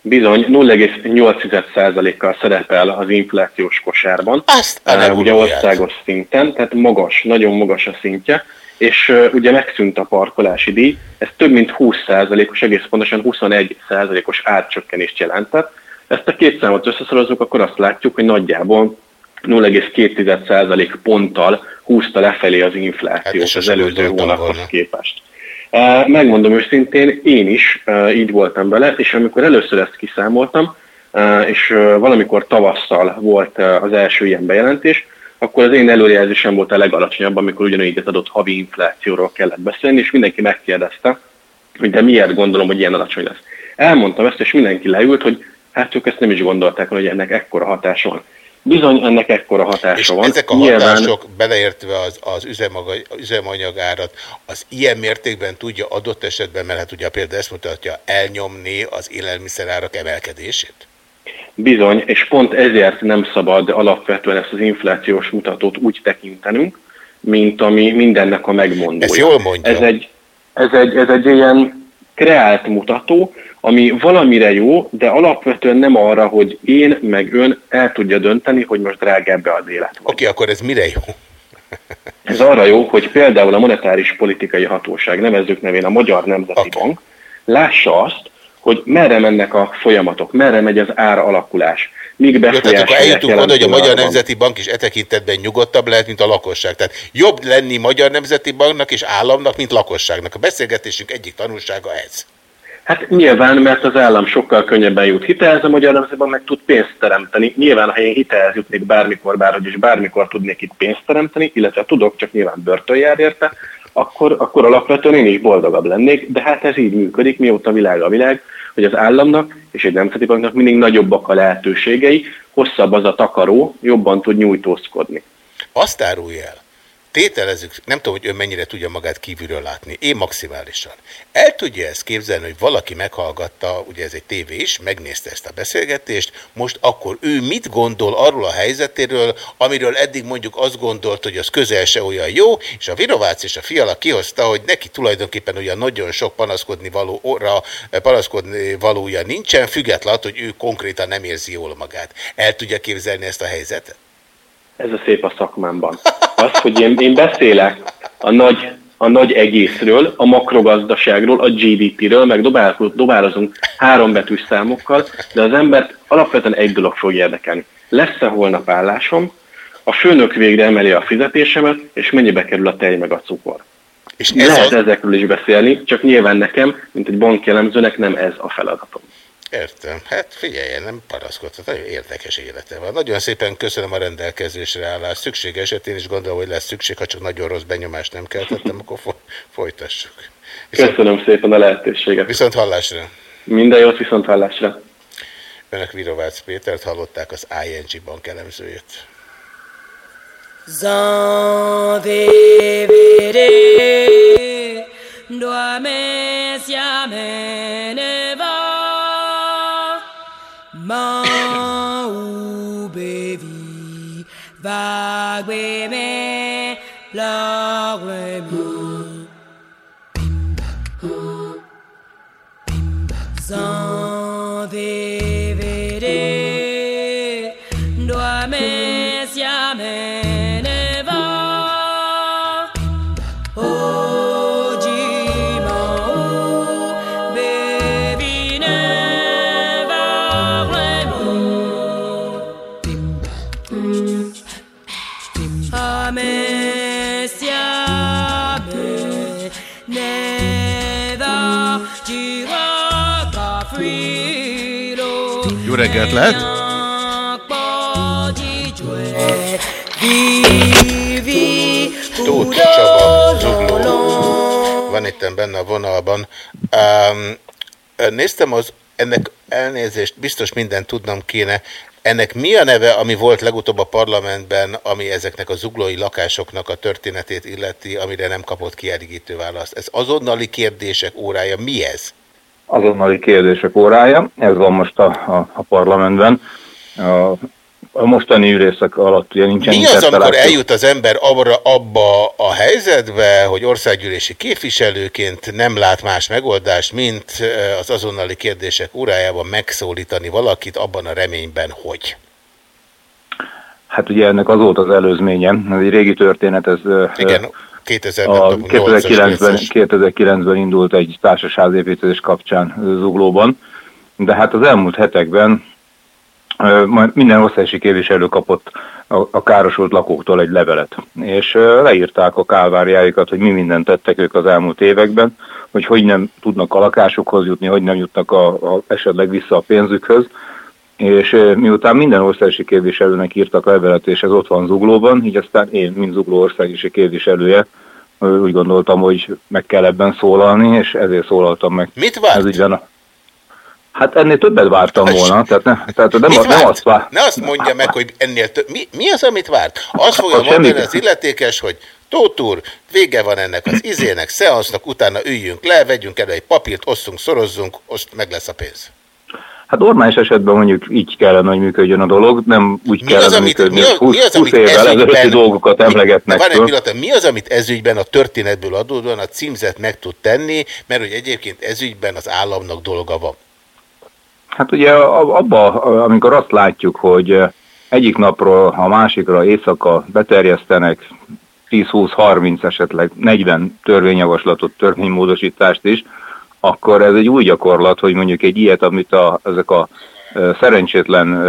Bizony 0,8%-kal szerepel az inflációs kosárban. Azt a Uh, ugye országos szinten, tehát magas, nagyon magas a szintje, és ugye megszűnt a parkolási díj, ez több mint 20%-os, egész pontosan 21%-os árcsökkenést jelentett. Ezt a két számot összeszorozzuk, akkor azt látjuk, hogy nagyjából 0,2% ponttal húzta lefelé az inflációt Hát, az előző hónaphoz volna. képest. Megmondom őszintén, én is így voltam vele, és amikor először ezt kiszámoltam, és valamikor tavasszal volt az első ilyen bejelentés, akkor az én előrejelzésem volt a legalacsonyabb, amikor ugyanígy az adott havi inflációról kellett beszélni, és mindenki megkérdezte, hogy de miért gondolom, hogy ilyen alacsony lesz. Elmondtam ezt, és mindenki leült, hogy hát ők ezt nem is gondolták, hogy ennek ekkora hatása van. Bizony, ennek ekkora hatása És van. ezek a Nyilván- hatások, beleértve az, az üzemaga, üzemanyagárat, az ilyen mértékben tudja adott esetben, mert hát ugye a példa ezt mutatja, elnyomni az élelmiszerárak emelkedését? Bizony, és pont ezért nem szabad alapvetően ezt az inflációs mutatót úgy tekintenünk, mint ami mindennek a megmondója. Ezt jól mondja. Ez egy, ez egy, ez egy ilyen kreált mutató, ami valamire jó, de alapvetően nem arra, hogy én meg ön el tudja dönteni, hogy most drágább-e az élet. Oké, okay, akkor ez mire jó? Ez arra jó, hogy például a monetáris politikai hatóság, nevezzük nevén a Magyar Nemzeti okay. Bank, lássa azt, hogy merre mennek a folyamatok, merre megy az ár alakulás, míg Jó, tehát akkor befolyásolják eljutunk oda, hogy a Magyar. Nemzeti Bank is e tekintetben nyugodtabb lehet, mint a lakosság. Tehát jobb lenni Magyar Nemzeti Banknak és államnak, mint lakosságnak. A beszélgetésünk egyik tanulsága ez. Hát nyilván, mert az állam sokkal könnyebben jut hitelhez, a Magyar Nemzeti Bank meg tud pénzt teremteni. Nyilván, ha én hitelhez jutnék bármikor, bárhogy is bármikor tudnék itt pénzt teremteni, illetve tudok, csak nyilván börtön jár érte, akkor, akkor alapvetően én is boldogabb lennék, de hát ez így működik, mióta világ a világ, hogy az államnak és egy nemzeti banknak mindig nagyobbak a lehetőségei, hosszabb az a takaró, jobban tud nyújtózkodni. Azt árulj el, tételezzük, nem tudom, hogy ön mennyire tudja magát kívülről látni, én maximálisan. El tudja ezt képzelni, hogy valaki meghallgatta, ugye ez egy tévé is, megnézte ezt a beszélgetést, most akkor ő mit gondol arról a helyzetéről, amiről eddig mondjuk azt gondolt, hogy az közel se olyan jó, és a Virovác és a Fiala kihozta, hogy neki tulajdonképpen olyan nagyon sok panaszkodni valóra, panaszkodni valója nincsen, függetlenül, hogy ő konkrétan nem érzi jól magát. El tudja képzelni ezt a helyzetet? Ez a szép a szakmámban. Az, hogy én, én beszélek a nagy, a nagy egészről, a makrogazdaságról, a GDP-ről, meg dobál, dobálozunk hárombetűs számokkal, de az embert alapvetően egy dolog fog érdekelni. Lesz-e holnap állásom, a főnök végre emeli a fizetésemet, és mennyibe kerül a tej meg a cukor. És ez Lehet a... ezekről is beszélni, csak nyilván nekem, mint egy bankjelemzőnek nem ez a feladatom. Értem. Hát figyeljen, nem panaszkodhat. Nagyon érdekes élete van. Nagyon szépen köszönöm a rendelkezésre állást. Szükség esetén is gondolom, hogy lesz szükség, ha csak nagyon rossz benyomást nem keltettem, akkor fo- folytassuk. Köszönöm szépen a lehetőséget. Viszont hallásra. Minden jót, viszont hallásra. Önök Virovácz Pétert hallották az ING bank elemzőjét. Zandevere Doame siame Vivi Tóth Csaba, Zugló. Van itt benne a vonalban. Um, néztem az, ennek elnézést, biztos mindent tudnom kéne. Ennek mi a neve, ami volt legutóbb a parlamentben, ami ezeknek a zuglói lakásoknak a történetét illeti, amire nem kapott kielégítő választ? Ez azonnali kérdések órája. Mi ez? Azonnali kérdések órája. Ez van most a, a, a parlamentben. A, a mostani ürések alatt ugye nincsen Mi az, amikor eljut az ember abra, abba a helyzetbe, hogy országgyűlési képviselőként nem lát más megoldást, mint eh, az azonnali kérdések órájában megszólítani valakit abban a reményben, hogy? Hát ugye ennek az volt az előzménye. Ez egy régi történet, ez ö, Igen, 2000 a nem tudom, 2009-ben, 8-as, 2009-ben indult egy társasházépítés kapcsán Zuglóban, de hát az elmúlt hetekben majd minden országosi képviselő kapott a, károsult lakóktól egy levelet, és leírták a kálváriáikat, hogy mi mindent tettek ők az elmúlt években, hogy hogy nem tudnak a lakásukhoz jutni, hogy nem jutnak a, a, esetleg vissza a pénzükhöz, és miután minden országosi képviselőnek írtak levelet, és ez ott van Zuglóban, így aztán én, mint Zugló országosi képviselője, úgy gondoltam, hogy meg kell ebben szólalni, és ezért szólaltam meg. Mit várt? Ez ügyben a... Hát ennél többet vártam volna, tehát, ne, tehát nem, Mit nem azt vár... Ne azt mondja meg, hogy ennél több. Mi, mi az, amit várt? Azt fogja Hát mondani semmit. az illetékes, hogy Tóth úr, vége van ennek az izének, szeansznak, utána üljünk le, vegyünk elő egy papírt, osszunk, szorozzunk, azt meg lesz a pénz. Hát normális esetben mondjuk így kellene, hogy működjön a dolog, nem úgy Mi az, kellene amit- működni, mi az- 20, mi az, 20 amit évvel ezelőtti dolgokat emlegetnek föl. pillanat, mi az, amit ezügyben a történetből adódóan a címzet meg tud tenni, mert hogy egyébként ezügyben az államnak dolga van. Hát ugye abba, amikor azt látjuk, hogy eh, egyik napról a másikra éjszaka beterjesztenek 10-20-30 esetleg 40 törvényjavaslatot, törvénymódosítást is, akkor ez egy új gyakorlat, hogy mondjuk egy ilyet, amit a, ezek a szerencsétlen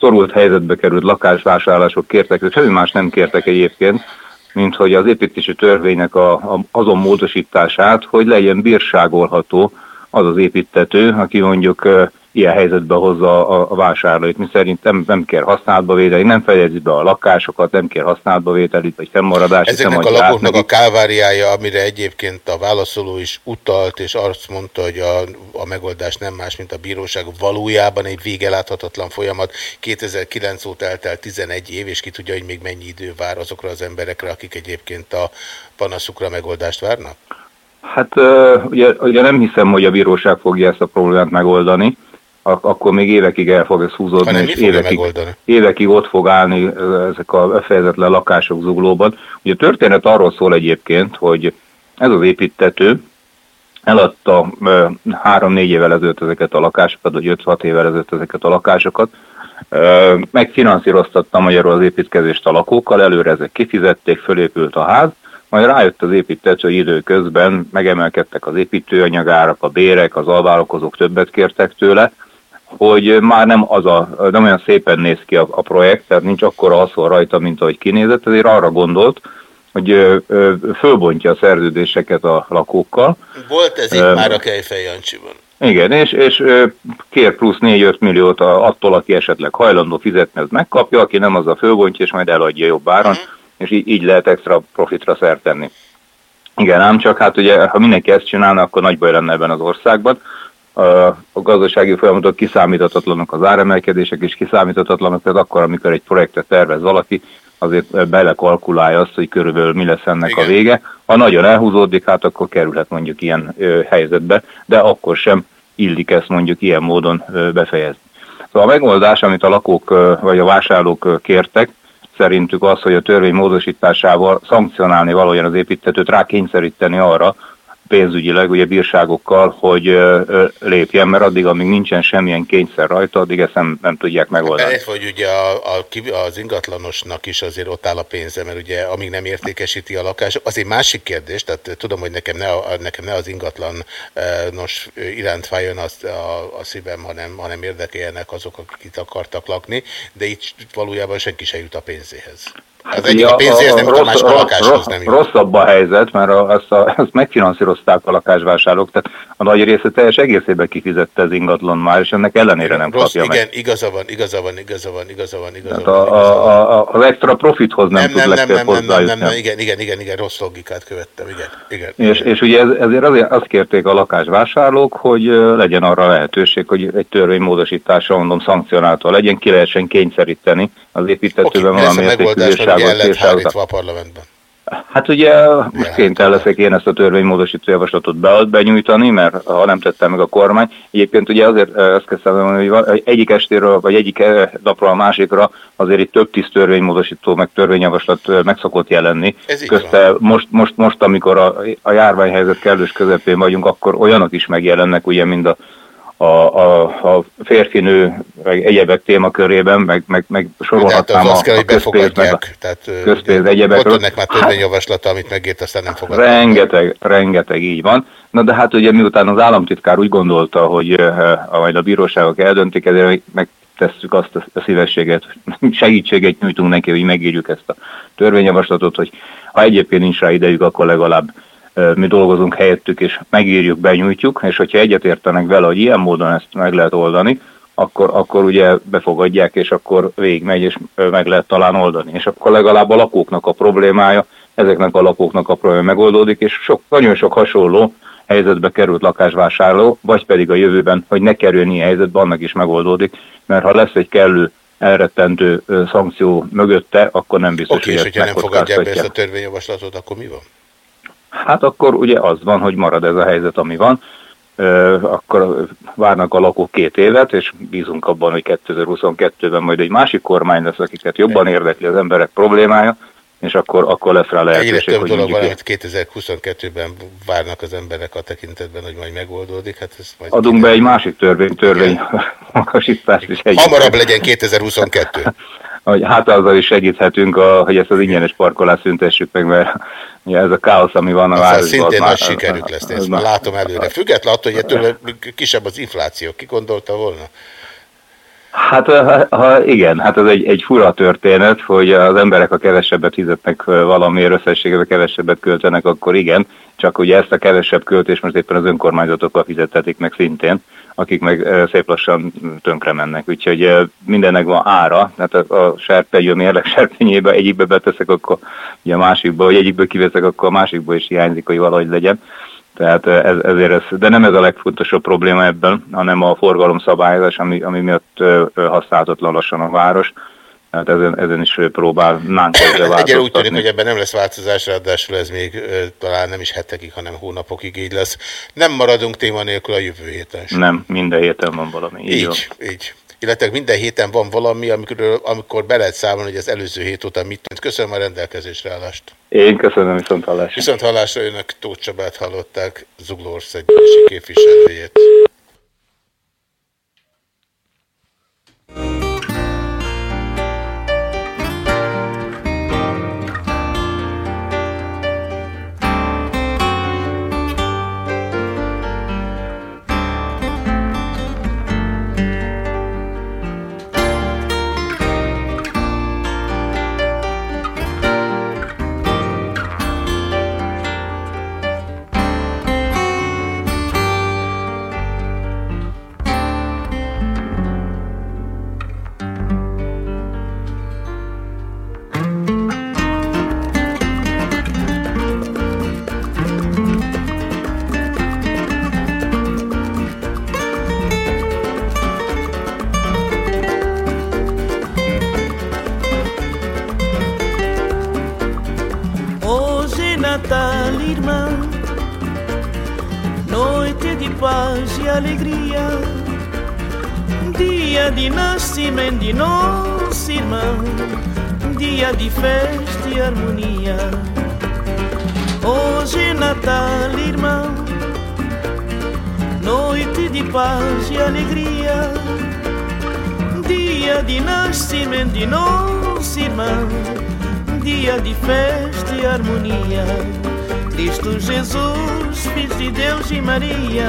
szorult helyzetbe került lakásvásárlások kértek, semmi más nem kértek egyébként, mint hogy az építési törvénynek a, a, azon módosítását, hogy legyen bírságolható az az építető, aki mondjuk ilyen helyzetbe hozza a, a vásárlóit, mi szerint nem, nem kell használatba vételi, nem fejezi be a lakásokat, nem kell használatba vételit, vagy fennmaradást, Ezeknek a lakóknak a nekik. kálváriája, amire egyébként a válaszoló is utalt, és azt mondta, hogy a, a megoldás nem más, mint a bíróság, valójában egy végeláthatatlan folyamat. 2009 óta eltelt 11 év, és ki tudja, hogy még mennyi idő vár azokra az emberekre, akik egyébként a panaszukra megoldást várnak? Hát ugye, ugye nem hiszem, hogy a bíróság fogja ezt a problémát megoldani, akkor még évekig el fog ez húzódni, és évekig, évekig ott fog állni ezek a befejezetlen lakások zuglóban. Ugye a történet arról szól egyébként, hogy ez az építető eladta három-négy évvel ezelőtt ezeket a lakásokat, vagy 5-6 évvel ezelőtt ezeket a lakásokat, megfinanszíroztatta magyarul az építkezést a lakókkal, előre ezek kifizették, fölépült a ház, majd rájött az építető hogy időközben, megemelkedtek az építőanyagárak, a bérek, az alvállalkozók többet kértek tőle, hogy már nem, az a, nem olyan szépen néz ki a, a projekt, tehát nincs akkora haszon rajta, mint ahogy kinézett, ezért arra gondolt, hogy ö, ö, fölbontja a szerződéseket a lakókkal. Volt ez itt már a Kejfej Jancsiban. Igen, és, és kér plusz 4-5 milliót attól, aki esetleg hajlandó fizetni, az megkapja, aki nem, az a fölbontja, és majd eladja jobb áron, és így, így lehet extra profitra szert tenni. Igen, ám csak hát ugye, ha mindenki ezt csinálna, akkor nagy baj lenne ebben az országban. A, gazdasági folyamatok kiszámíthatatlanok, az áremelkedések is kiszámíthatatlanok, tehát akkor, amikor egy projektet tervez valaki, azért belekalkulálja azt, hogy körülbelül mi lesz ennek a vége. Ha nagyon elhúzódik, hát akkor kerülhet mondjuk ilyen ö, helyzetbe, de akkor sem illik ezt mondjuk ilyen módon ö, befejezni. Szóval a megoldás, amit a lakók ö, vagy a vásárlók kértek, szerintük az, hogy a törvény módosításával szankcionálni valójában az építetőt, rá kényszeríteni arra, pénzügyileg, ugye bírságokkal, hogy ö, lépjen, mert addig, amíg nincsen semmilyen kényszer rajta, addig ezt nem, nem tudják megoldani. Lehet, hogy ugye a, a, az ingatlanosnak is azért ott áll a pénze, mert ugye amíg nem értékesíti a lakás, az egy másik kérdés, tehát tudom, hogy nekem ne, a- nekem ne az ingatlan eh, nos iránt fájjon az, a, a szívem, hanem, hanem érdekeljenek azok, akik itt akartak lakni, de itt valójában senki se jut a pénzéhez. Az egyik a pénzéhez nem a másik a lakáshoz nem jut. rosszabb a helyzet, mert a, azt, a, azt megfinanszírozták a lakásvásárlók, tehát a nagy része teljes egészében kifizette az ingatlan már, és ennek ellenére nem Rossz, kapja igen, meg. igaza van, igaza van, igaza van, igaza van, igaza van. a, a, a, az extra profithoz nem, nem, tud nem, nem, nem, nem, nem, nem, igen, igen, igen, igen, rossz logikát követtem, igen, igen. És, és ugye ez, ezért azért azt kérték a lakásvásárlók, hogy legyen arra lehetőség, hogy egy törvénymódosítással, mondom, szankcionáltva legyen, ki lehessen kényszeríteni az építetőben a valami ugye el lett hárítva a parlamentben? Hát ugye most kénytelen leszek én ezt a törvénymódosító javaslatot be, benyújtani, mert ha nem tette meg a kormány. Egyébként ugye azért eh, ezt kezdtem mondani, hogy van- egyik estéről, vagy egyik eh, napról a másikra azért itt több tíz törvénymódosító, meg törvényjavaslat eh, meg szokott jelenni. Közte most, most, most, amikor a, a járványhelyzet kellős közepén vagyunk, akkor olyanok is megjelennek, ugye, mind a a, a, a férfinő, meg egyebek témakörében, meg, meg, meg sorolhatnám Tehát az a, kell, a közpénz, meg a. Tehát közpénz egyebekről. önnek már törvényjavaslata, amit megírt, aztán nem fogadták. Rengeteg, rengeteg így van. Na de hát ugye miután az államtitkár úgy gondolta, hogy eh, majd a bíróságok eldöntik, ezért megtesszük azt a szívességet, segítséget nyújtunk neki, hogy megírjuk ezt a törvényjavaslatot, hogy ha egyébként nincs rá idejük, akkor legalább mi dolgozunk helyettük, és megírjuk, benyújtjuk, és hogyha egyetértenek vele, hogy ilyen módon ezt meg lehet oldani, akkor, akkor ugye befogadják, és akkor végigmegy, és meg lehet talán oldani. És akkor legalább a lakóknak a problémája, ezeknek a lakóknak a probléma megoldódik, és sok, nagyon sok hasonló helyzetbe került lakásvásárló, vagy pedig a jövőben, hogy ne kerüljön ilyen helyzetbe, annak is megoldódik, mert ha lesz egy kellő elrettentő szankció mögötte, akkor nem biztos, Oké, és ezt hogyha nem fogadják be ezt a törvényjavaslatot, akkor mi van? Hát akkor ugye az van, hogy marad ez a helyzet, ami van, akkor várnak a lakók két évet, és bízunk abban, hogy 2022-ben majd egy másik kormány lesz, akiket jobban érdekli az emberek problémája, és akkor, akkor lesz rá Egyre lehetőség, több hogy dolog van, amit 2022-ben várnak az emberek a tekintetben, hogy majd megoldódik. Hát ez majd adunk be egy másik törvény, törvény magasítást is egy. Hamarabb legyen 2022. Hogy hát azzal is segíthetünk, a, hogy ezt az ingyenes parkolást szüntessük meg, mert ugye ez a káosz, ami van a városban. szintén nagy sikerük lesz, ezt már- látom előre. Független attól, hogy ettől kisebb az infláció. Ki gondolta volna? Hát ha, ha igen, hát ez egy, egy fura történet, hogy az emberek, ha kevesebbet fizetnek valamiért összességében kevesebbet költenek, akkor igen, csak ugye ezt a kevesebb költést most éppen az önkormányzatokkal fizetetik meg szintén, akik meg szép lassan tönkre mennek. Úgyhogy mindennek van ára, tehát a, a serpenyő, a mérleg serpenyébe egyikbe beteszek, akkor ugye a másikba, vagy egyikből kiveszek, akkor a másikba is hiányzik, hogy valahogy legyen. Tehát ez, ezért ez, de nem ez a legfontosabb probléma ebben, hanem a forgalomszabályozás, ami, ami miatt használhatatlan lassan a város. Tehát ezen, ezen is próbálnánk ezzel Egyre úgy tűnik, változtatni. hogy ebben nem lesz változás, ráadásul ez még talán nem is hetekig, hanem hónapokig így lesz. Nem maradunk téma nélkül a jövő héten sem. Nem, minden héten van valami. Így, Így, van. így. Illetve minden héten van valami, amikor, amikor be lehet számolni, hogy az előző hét óta mit tűnt. Köszönöm a rendelkezésre állást. Én köszönöm viszont hallásra. Viszont hallásra önök Tóth Csabát hallották, Zugló Országgyűlési képviselőjét. Deus e Maria,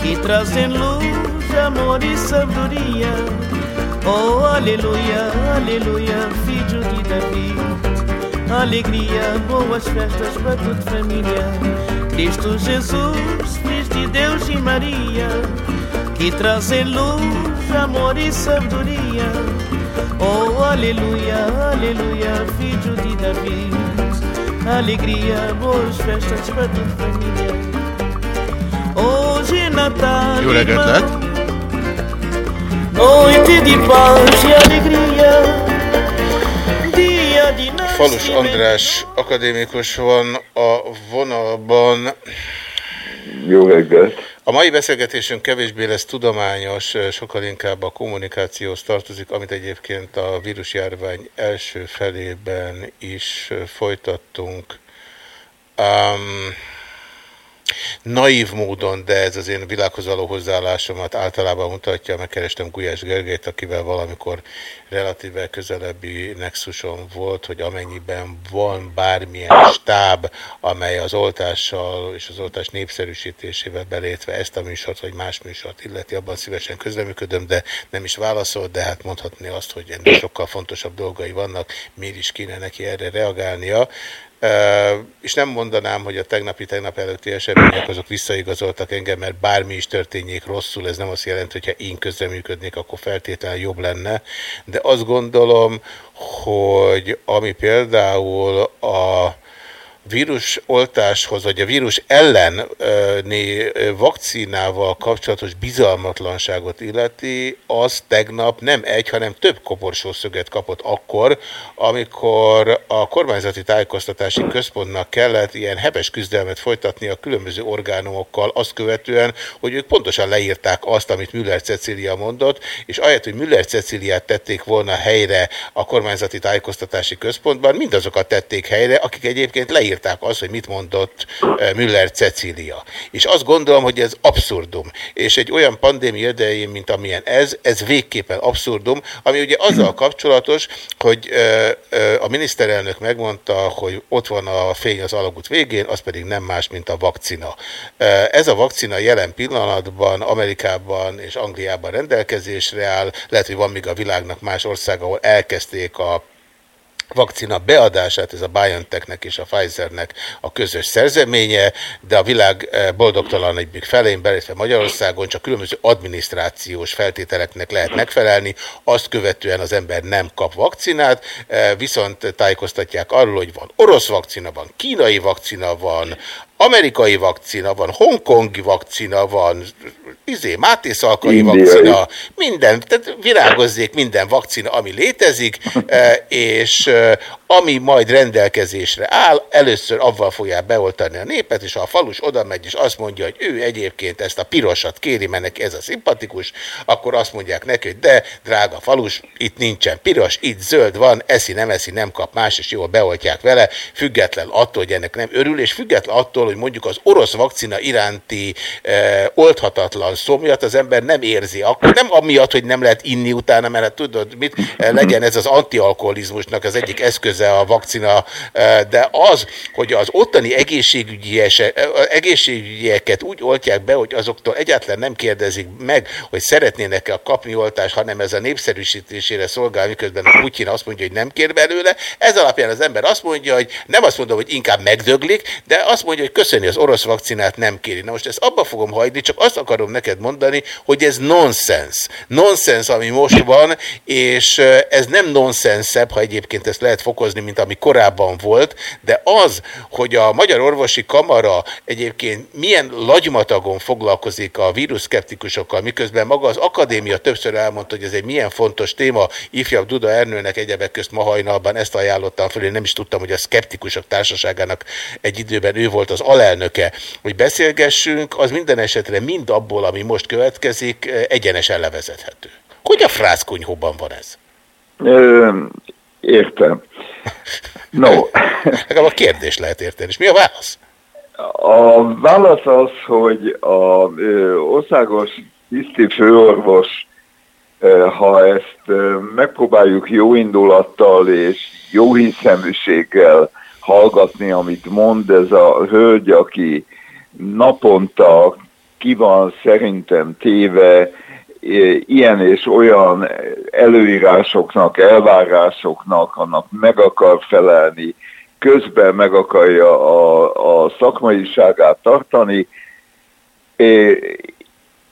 que trazem luz, amor e sabedoria. Oh, aleluia, aleluia, filho de Davi. Alegria, boas festas para toda a família. Cristo Jesus, Filho de Deus e Maria, que trazem luz, amor e sabedoria. Oh, aleluia, aleluia, filho de Davi. Alegria, boas festas para toda a família. Jó reggelt lehet! Falus András akadémikus van a vonalban. Jó reggelt! A mai beszélgetésünk kevésbé lesz tudományos, sokkal inkább a kommunikációhoz tartozik, amit egyébként a vírusjárvány első felében is folytattunk. Um, naív módon, de ez az én világhoz való hozzáállásomat általában mutatja, megkerestem Gulyás Gergelyt, akivel valamikor relatíve közelebbi nexuson volt, hogy amennyiben van bármilyen stáb, amely az oltással és az oltás népszerűsítésével belétve ezt a műsort, vagy más műsort illeti, abban szívesen közleműködöm, de nem is válaszolt, de hát mondhatni azt, hogy ennek sokkal fontosabb dolgai vannak, miért is kéne neki erre reagálnia. És nem mondanám, hogy a tegnapi-tegnap előtti események azok visszaigazoltak engem, mert bármi is történjék rosszul, ez nem azt jelenti, hogy ha én közreműködnék, akkor feltétlenül jobb lenne. De azt gondolom, hogy ami például a vírusoltáshoz, vagy a vírus elleni vakcinával kapcsolatos bizalmatlanságot illeti, az tegnap nem egy, hanem több koporsószöget kapott akkor, amikor a kormányzati tájékoztatási központnak kellett ilyen heves küzdelmet folytatni a különböző orgánumokkal azt követően, hogy ők pontosan leírták azt, amit Müller Cecília mondott, és ahelyett, hogy Müller Cecíliát tették volna helyre a kormányzati tájékoztatási központban, mindazokat tették helyre, akik egyébként leírták írták azt, hogy mit mondott Müller Cecília. És azt gondolom, hogy ez abszurdum. És egy olyan pandémia idején, mint amilyen ez, ez végképpen abszurdum, ami ugye azzal kapcsolatos, hogy a miniszterelnök megmondta, hogy ott van a fény az alagút végén, az pedig nem más, mint a vakcina. Ez a vakcina jelen pillanatban Amerikában és Angliában rendelkezésre áll, lehet, hogy van még a világnak más ország, ahol elkezdték a vakcina beadását, ez a BioNTechnek és a Pfizernek a közös szerzeménye, de a világ boldogtalanabbik felén, belépve Magyarországon csak különböző adminisztrációs feltételeknek lehet megfelelni, azt követően az ember nem kap vakcinát, viszont tájékoztatják arról, hogy van orosz vakcina, van kínai vakcina, van amerikai vakcina van, hongkongi vakcina van, izé, Máté Szalkai vakcina, minden, tehát virágozzék minden vakcina, ami létezik, és ami majd rendelkezésre áll, először avval fogják beoltani a népet, és ha a falus oda megy, és azt mondja, hogy ő egyébként ezt a pirosat kéri, mert neki ez a szimpatikus, akkor azt mondják neki, hogy de, drága falus, itt nincsen piros, itt zöld van, eszi, nem eszi, nem kap más, és jól beoltják vele, független attól, hogy ennek nem örül, és független attól, hogy mondjuk az orosz vakcina iránti e, oldhatatlan szó miatt az ember nem érzi, akkor nem amiatt, hogy nem lehet inni utána, mert hát tudod, mit e, legyen ez az antialkoholizmusnak az egyik eszköze a vakcina, e, de az, hogy az ottani egészségügyieket úgy oltják be, hogy azoktól egyáltalán nem kérdezik meg, hogy szeretnének-e kapni oltást, hanem ez a népszerűsítésére szolgál, miközben a Putyin azt mondja, hogy nem kér belőle. Ez alapján az ember azt mondja, hogy nem azt mondom, hogy inkább megdöglik, de azt mondja, hogy köszöni az orosz vakcinát, nem kéri. Na most ezt abba fogom hagyni, csak azt akarom neked mondani, hogy ez nonsens. Nonsens, ami most van, és ez nem nonsenszebb, ha egyébként ezt lehet fokozni, mint ami korábban volt, de az, hogy a Magyar Orvosi Kamara egyébként milyen lagymatagon foglalkozik a vírusszkeptikusokkal, miközben maga az akadémia többször elmondta, hogy ez egy milyen fontos téma, ifjabb Duda Ernőnek egyebek közt ma hajnalban ezt ajánlottam föl, én nem is tudtam, hogy a szkeptikusok társaságának egy időben ő volt az alelnöke, hogy beszélgessünk, az minden esetre mind abból, ami most következik, egyenesen levezethető. Hogy a frászkonyhóban van ez? Ö, értem. No. Legalább a kérdés lehet érteni. És mi a válasz? A válasz az, hogy a ö, országos tiszti főorvos, ö, ha ezt ö, megpróbáljuk jó indulattal és jó hiszeműséggel hallgatni, amit mond ez a hölgy, aki naponta ki van szerintem téve ilyen és olyan előírásoknak, elvárásoknak, annak meg akar felelni, közben meg akarja a, a szakmaiságát tartani.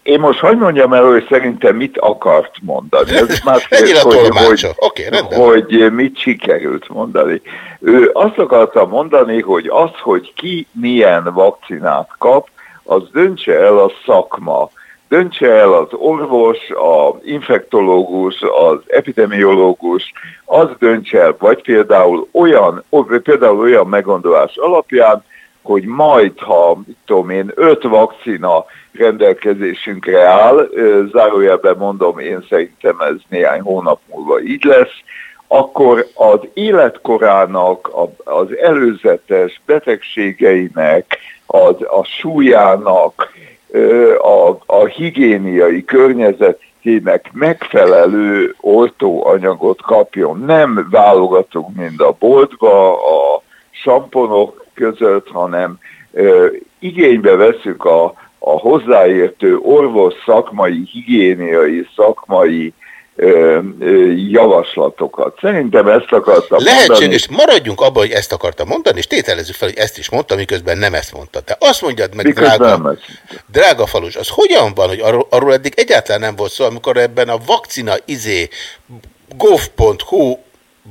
Én most hagyd mondjam el, hogy szerintem mit akart mondani. Ez más kérdés, hogy, hogy, okay, hogy mit sikerült mondani. Ő azt akarta mondani, hogy az, hogy ki milyen vakcinát kap, az döntse el a szakma döntse el az orvos, az infektológus, az epidemiológus, az döntse el, vagy például olyan, például olyan meggondolás alapján, hogy majd, ha, tudom én, öt vakcina rendelkezésünkre áll, zárójelben mondom, én szerintem ez néhány hónap múlva így lesz, akkor az életkorának, az előzetes betegségeinek, az, a súlyának, a, a higiéniai környezetének megfelelő oltóanyagot kapjon. Nem válogatunk mind a boltba, a samponok között, hanem ö, igénybe veszük a, a hozzáértő orvos szakmai, higiéniai, szakmai javaslatokat. Szerintem ezt akartam Lehetséges, mondani. maradjunk abban, hogy ezt akartam mondani, és tételezzük fel, hogy ezt is mondta, miközben nem ezt mondta. Te azt mondjad meg, miközben drága, drága falus, az hogyan van, hogy arról, arról eddig egyáltalán nem volt szó, amikor ebben a vakcina izé gov.hu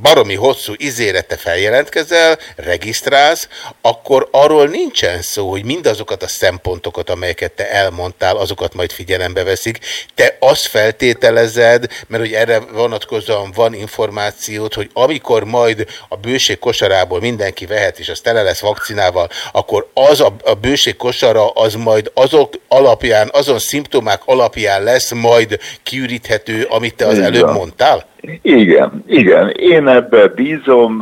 baromi hosszú izére te feljelentkezel, regisztrálsz, akkor arról nincsen szó, hogy mindazokat a szempontokat, amelyeket te elmondtál, azokat majd figyelembe veszik. Te azt feltételezed, mert hogy erre vonatkozóan van információt, hogy amikor majd a bőség kosarából mindenki vehet, és az tele lesz vakcinával, akkor az a, a bőség kosara az majd azok alapján, azon szimptomák alapján lesz majd kiüríthető, amit te az előbb mondtál? Igen, igen. Én ebbe bízom,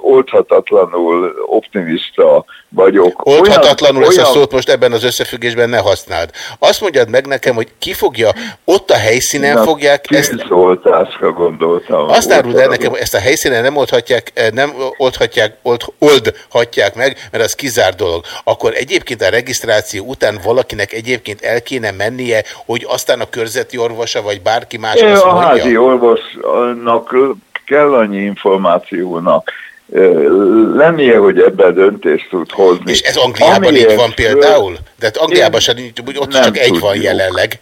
oldhatatlanul optimista vagyok. Oldhatatlanul olyan, ezt olyan... a szót most ebben az összefüggésben ne használd. Azt mondjad meg nekem, hogy ki fogja, ott a helyszínen Na, fogják ezt... Tűzoltásra gondoltam. Azt áruld el nekem, hogy ezt a helyszínen nem oldhatják, eh, nem oldhatják, old, oldhatják meg, mert az kizár dolog. Akkor egyébként a regisztráció után valakinek egyébként el kéne mennie, hogy aztán a körzeti orvosa, vagy bárki más azt a mondja? házi orvosnak kell annyi információnak lennie, hogy ebben döntést tud hozni. És ez Angliában Amiért így van például? De hát Angliában sem, ott csak egy tudjuk. van jelenleg.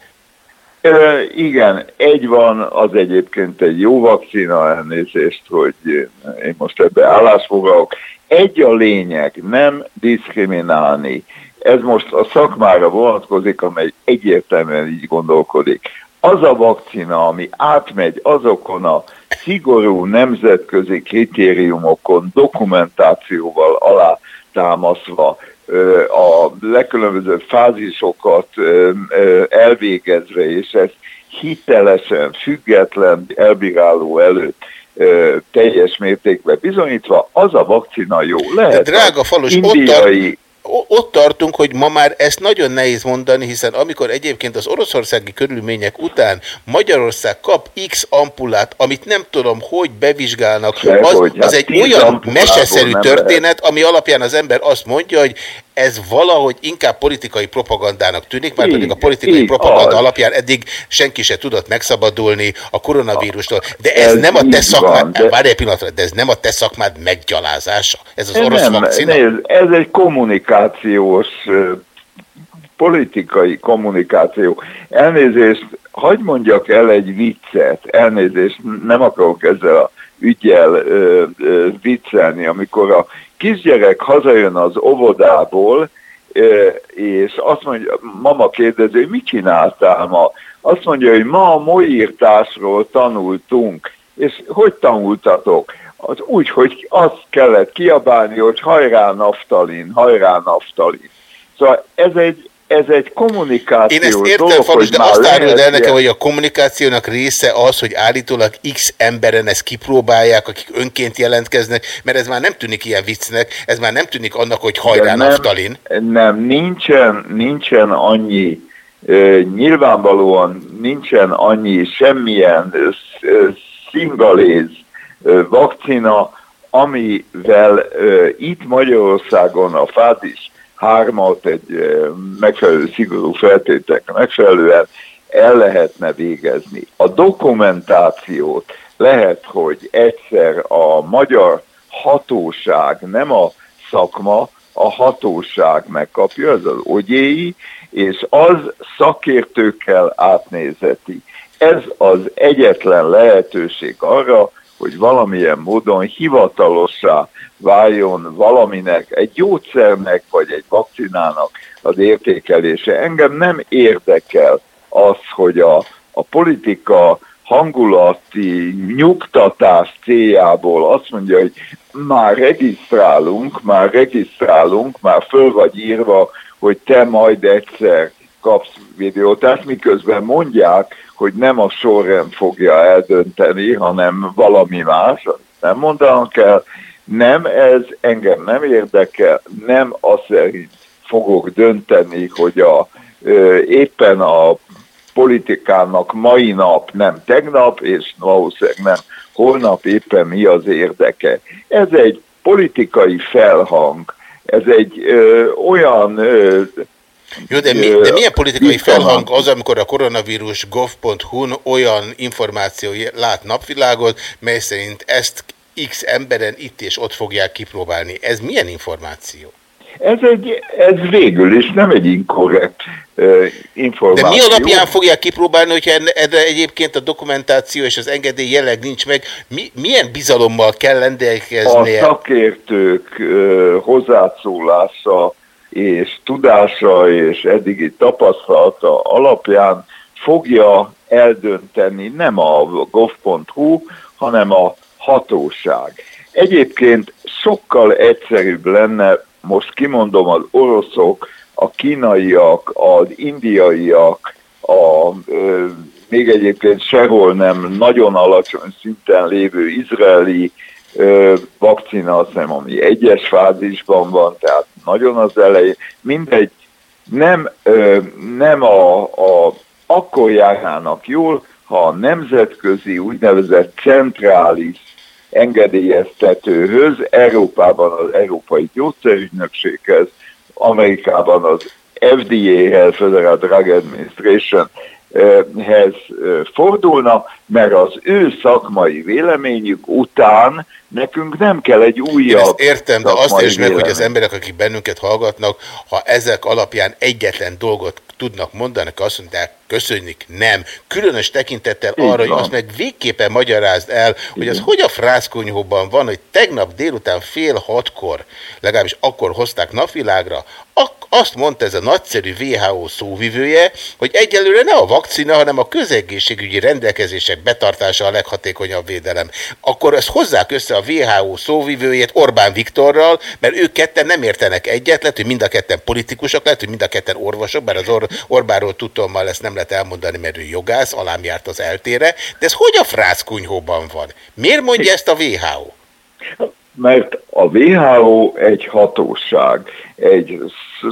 Igen, egy van, az egyébként egy jó vakcina, elnézést, hogy én most ebbe állásfoglalok. Egy a lényeg, nem diszkriminálni. Ez most a szakmára vonatkozik, amely egyértelműen így gondolkodik az a vakcina, ami átmegy azokon a szigorú nemzetközi kritériumokon, dokumentációval alátámasztva, a legkülönbözőbb fázisokat elvégezve, és ezt hitelesen, független elbíráló előtt teljes mértékben bizonyítva, az a vakcina jó. Lehet De drága falus, indiai... ott ott tartunk, hogy ma már ezt nagyon nehéz mondani, hiszen amikor egyébként az oroszországi körülmények után Magyarország kap X ampulát, amit nem tudom, hogy bevizsgálnak, az, az egy olyan meseszerű történet, ami alapján az ember azt mondja, hogy ez valahogy inkább politikai propagandának tűnik, mert pedig a politikai így, propaganda az. alapján eddig senki se tudott megszabadulni a koronavírustól. De ez, ez nem a te szakmád, de... várj egy pillanatra, de ez nem a te szakmád meggyalázása? Ez az orosz nem, vakcina? Nézd, ez egy kommunikációs, politikai kommunikáció. Elnézést, hagyd mondjak el egy viccet, elnézést, nem akarok ezzel a ügyel ö, ö, viccelni, amikor a kisgyerek hazajön az óvodából, és azt mondja, mama kérdezi, hogy mit csináltál ma? Azt mondja, hogy ma a moírtásról tanultunk, és hogy tanultatok? Az úgy, hogy azt kellett kiabálni, hogy hajrá naftalin, hajrá naftalin. Szóval ez egy, ez egy kommunikáció Én ezt értem, dolog, hogy de azt áruld el nekem, hogy a kommunikációnak része az, hogy állítólag X emberen ezt kipróbálják, akik önként jelentkeznek, mert ez már nem tűnik ilyen viccnek, ez már nem tűnik annak, hogy hajrá nem, naftalin. Nem, nincsen, nincsen annyi, nyilvánvalóan nincsen annyi semmilyen szingaléz vakcina, amivel itt Magyarországon a fázis hármat egy ö, megfelelő szigorú feltételek megfelelően el lehetne végezni. A dokumentációt lehet, hogy egyszer a magyar hatóság, nem a szakma, a hatóság megkapja, ez az ogyéi, és az szakértőkkel átnézeti. Ez az egyetlen lehetőség arra, hogy valamilyen módon hivatalossá váljon valaminek, egy gyógyszernek vagy egy vakcinának az értékelése. Engem nem érdekel az, hogy a, a politika hangulati nyugtatás céljából azt mondja, hogy már regisztrálunk, már regisztrálunk, már föl vagy írva, hogy te majd egyszer kapsz videótást, miközben mondják, hogy nem a sorrend fogja eldönteni, hanem valami más, nem mondanak el, nem ez engem nem érdekel, nem azt szerint fogok dönteni, hogy a, ö, éppen a politikának mai nap, nem tegnap, és valószínűleg nem holnap éppen mi az érdeke. Ez egy politikai felhang, ez egy ö, olyan ö, Jó, de, mi, de milyen politikai felhang az, amikor a koronavírus gov.hu-n olyan információ lát napvilágot, mely szerint ezt X emberen itt és ott fogják kipróbálni. Ez milyen információ? Ez, egy, ez végül is nem egy inkorrekt uh, információ. De mi alapján fogják kipróbálni, hogyha erre egyébként a dokumentáció és az engedély jelenleg nincs meg? Mi, milyen bizalommal kell A rendelkeznie? szakértők uh, hozzászólása és tudása és eddigi tapasztalata alapján fogja eldönteni nem a gov.hu, hanem a hatóság. Egyébként sokkal egyszerűbb lenne, most kimondom, az oroszok, a kínaiak, az indiaiak, a, ö, még egyébként sehol nem nagyon alacsony szinten lévő izraeli ö, vakcina, azt hiszem, ami egyes fázisban van, tehát nagyon az elején. Mindegy, nem, nem a, a, akkor járnának jól, ha a nemzetközi úgynevezett centrális engedélyeztetőhöz, Európában az Európai Gyógyszerügynökséghez, Amerikában az FDA-hez, Federal Drug Administration hez fordulna, mert az ő szakmai véleményük után nekünk nem kell egy Én újabb ezt értem, de azt is meg, hogy az emberek, akik bennünket hallgatnak, ha ezek alapján egyetlen dolgot tudnak mondani, azt mondják, köszönjük, nem. Különös tekintettel Így arra, hogy azt meg végképpen magyarázd el, hogy az hogy a frászkonyhóban van, hogy tegnap délután fél hatkor, legalábbis akkor hozták napvilágra, azt mondta ez a nagyszerű WHO szóvivője, hogy egyelőre ne a vakcina, hanem a közegészségügyi rendelkezések betartása a leghatékonyabb védelem. Akkor ezt hozzák össze a WHO szóvivőjét Orbán Viktorral, mert ők ketten nem értenek egyet, lehet, hogy mind a ketten politikusok, lehet, hogy mind a ketten orvosok, bár az Or- Orbánról tudtommal ezt nem lehet elmondani, mert ő jogász, alám járt az eltére, de ez hogy a frászkunyhóban van? Miért mondja ezt a WHO? mert a WHO egy hatóság, egy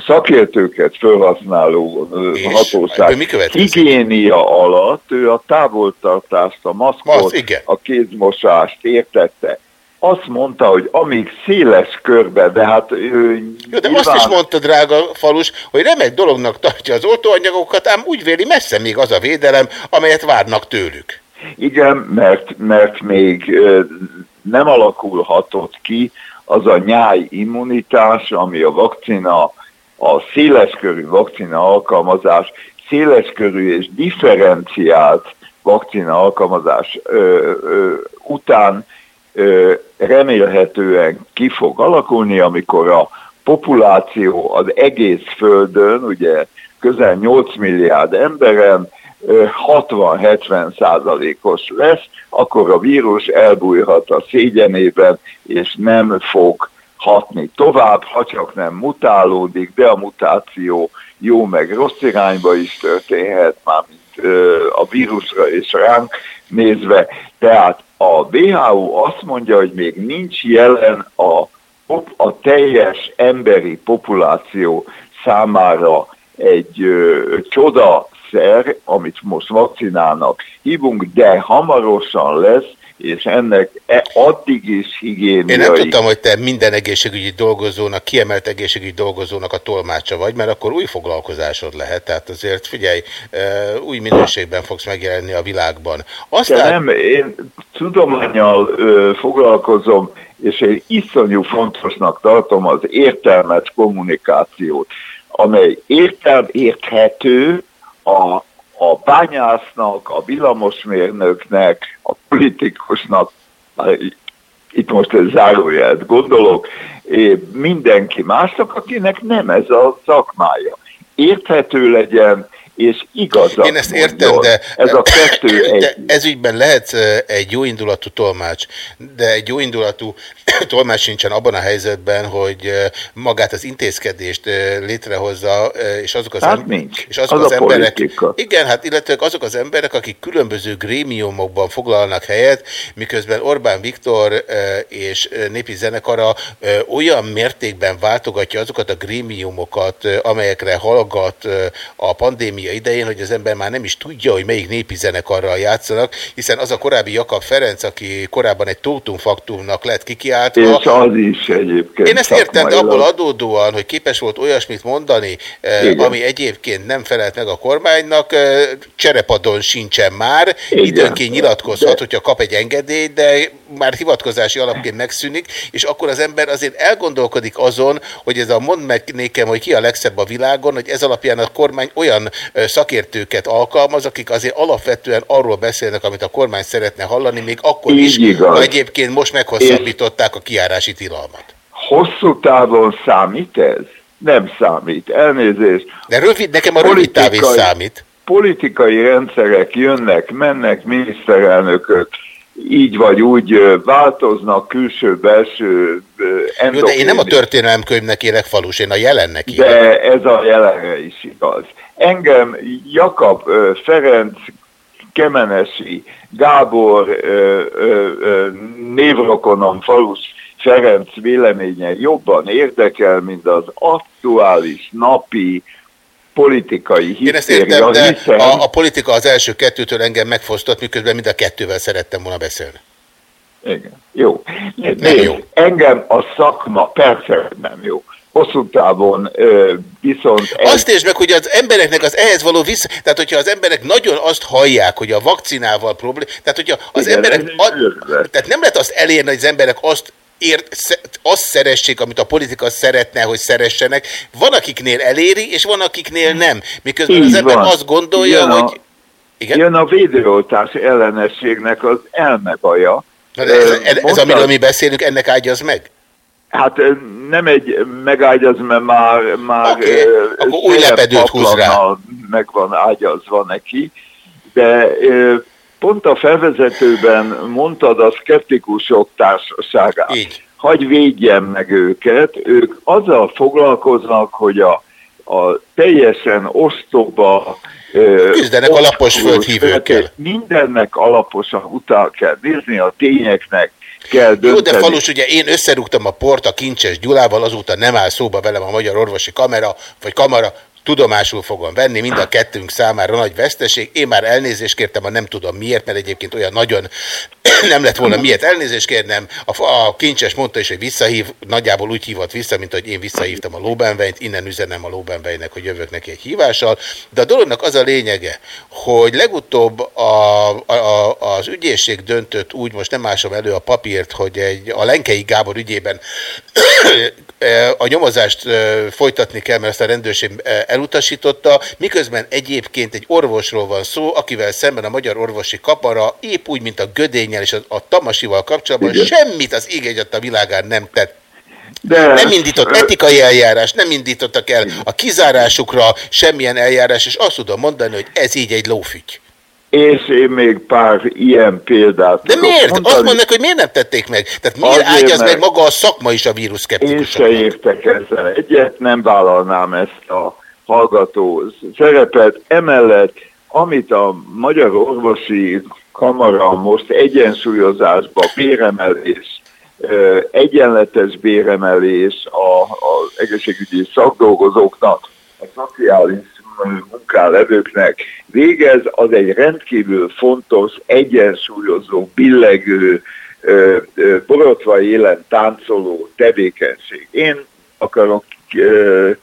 szakértőket felhasználó ebből hatóság. Higiénia alatt ő a távoltartást, a maszkot, Masz, igen. a kézmosást értette. Azt mondta, hogy amíg széles körbe, de hát ő Jó, de azt is mondta, drága falus, hogy remek dolognak tartja az oltóanyagokat, ám úgy véli messze még az a védelem, amelyet várnak tőlük. Igen, mert, mert még nem alakulhatott ki az a nyáj immunitás, ami a vakcina, a széleskörű vakcina alkalmazás, széleskörű és differenciált vakcina alkalmazás ö, ö, után remélhetően ki fog alakulni, amikor a populáció az egész Földön, ugye közel 8 milliárd emberen 60-70 százalékos lesz, akkor a vírus elbújhat a szégyenében, és nem fog hatni tovább, ha csak nem mutálódik, de a mutáció jó meg rossz irányba is történhet, mármint a vírusra és ránk nézve. Tehát a WHO azt mondja, hogy még nincs jelen a, a teljes emberi populáció számára egy ö, csoda szer, amit most vakcinának hívunk, de hamarosan lesz, és ennek e, addig is higiéniai... Én nem tudtam, hogy te minden egészségügyi dolgozónak, kiemelt egészségügyi dolgozónak a tolmácsa vagy, mert akkor új foglalkozásod lehet, tehát azért figyelj, új minőségben fogsz megjelenni a világban. Aztán... De nem, én tudományjal ö, foglalkozom, és én iszonyú fontosnak tartom az értelmes kommunikációt, amely értelm érthető a a bányásznak, a villamosmérnöknek, a politikusnak, itt most egy zárójelt gondolok, mindenki másnak, akinek nem ez a szakmája. Érthető legyen, és igazat Én ezt értem, mondjon. de, ez a kettő egy. de ez ügyben lehet egy jóindulatú tolmács, de egy jóindulatú tolmács sincsen abban a helyzetben, hogy magát az intézkedést létrehozza, és azok az, hát em- nincs. és azok az, az emberek, politika. igen, hát illetve azok az emberek, akik különböző grémiumokban foglalnak helyet, miközben Orbán Viktor és népi zenekara olyan mértékben váltogatja azokat a grémiumokat, amelyekre hallgat a pandémia pandémia idején, hogy az ember már nem is tudja, hogy melyik népi zenekarral játszanak, hiszen az a korábbi Jakab Ferenc, aki korábban egy Tótum Faktumnak lett kikiáltva. És az is egyébként. Én ezt értem, de abból adódóan, hogy képes volt olyasmit mondani, eh, Igen. ami egyébként nem felelt meg a kormánynak, eh, cserepadon sincsen már, Igen. időnként nyilatkozhat, hogyha kap egy engedélyt, de már hivatkozási alapként megszűnik, és akkor az ember azért elgondolkodik azon, hogy ez a mond meg nékem, hogy ki a legszebb a világon, hogy ez alapján a kormány olyan szakértőket alkalmaz, akik azért alapvetően arról beszélnek, amit a kormány szeretne hallani, még akkor Így is, igaz. ha egyébként most meghosszabbították a kiárási tilalmat. Hosszú távon számít ez? Nem számít. Elnézést. De rövid, nekem a rövid táv is számít. Politikai rendszerek jönnek, mennek, miniszterelnökök így vagy úgy változnak, külső-belső Jó, de én nem a endokrin- történelemkönyvnek élek falus, én a jelennek élek. de ez a jelenre is igaz. Engem Jakab Ferenc, Kemenesi, Gábor, névrokonom Falus Ferenc véleménye jobban érdekel, mint az aktuális napi politikai Én ezt hisztéria, értem, de hiszen- a, a politika az első kettőtől engem megfosztott, miközben mind a kettővel szerettem volna beszélni. Igen. Jó. Nem Nézd, jó. Engem a szakma persze nem jó. Hosszú távon ö, viszont... ez- Azt értsd meg, hogy az embereknek az ehhez való vissza... Tehát, hogyha az emberek nagyon azt hallják, hogy a vakcinával problém... Tehát, hogyha az Igen, emberek... ez egy A, tehát nem lehet azt elérni, hogy az emberek azt ért, azt szeressék, amit a politika szeretne, hogy szeressenek. Van, akiknél eléri, és van, akiknél nem. Miközben az Így ember van. azt gondolja, Jön a- hogy... Igen? Jön a védőoltás ellenességnek az elmebaja. Ez, ez, ez mondtad- amiről mi beszélünk, ennek ágyaz meg? Hát nem egy megágyaz, mert már, már Oké, ö, akkor új lepedőt húz rá. paplannal meg van ágyazva neki, de pont a felvezetőben mondtad a szkeptikusok társaságát. Így. Hagy védjem meg őket, ők azzal foglalkoznak, hogy a, a teljesen ostoba Küzdenek a lapos osztrós földhívőkkel. Mindennek alaposan utál kell nézni, a tényeknek kell Jó, de Falus, ugye én összerúgtam a port a Kincses Gyulával, azóta nem áll szóba velem a Magyar Orvosi Kamera, vagy Kamara, tudomásul fogom venni, mind a kettőnk számára nagy veszteség. Én már elnézést kértem, ha nem tudom miért, mert egyébként olyan nagyon nem lett volna miért elnézést kérnem. A, a kincses mondta is, hogy visszahív, nagyjából úgy hívott vissza, mint hogy én visszahívtam a Lóbenvenyt, innen üzenem a Lóbenvejnek, hogy jövök neki egy hívással. De a dolognak az a lényege, hogy legutóbb a, a, a, az ügyészség döntött úgy, most nem ásom elő a papírt, hogy egy, a Lenkei Gábor ügyében a nyomozást folytatni kell, mert ezt a rendőrség elutasította, miközben egyébként egy orvosról van szó, akivel szemben a Magyar Orvosi Kapara épp úgy, mint a Gödényel és a, a Tamasival kapcsolatban Igen. semmit az ég a világán nem tett. De... Nem indított etikai eljárás, nem indítottak el a kizárásukra semmilyen eljárás, és azt tudom mondani, hogy ez így egy lófügy. És én még pár ilyen példát De miért? Mondani. Azt mondnak, hogy miért nem tették meg? Tehát miért Azért, ágyaz meg maga a szakma is a vírus Én se értek ezzel egyet, nem vállalnám ezt a hallgató szerepet. Emellett, amit a Magyar Orvosi Kamara most egyensúlyozásba, béremelés, egyenletes béremelés az egészségügyi szakdolgozóknak, a szociális munkálevőknek végez, az egy rendkívül fontos, egyensúlyozó, billegő, borotva élen táncoló tevékenység. Én akarok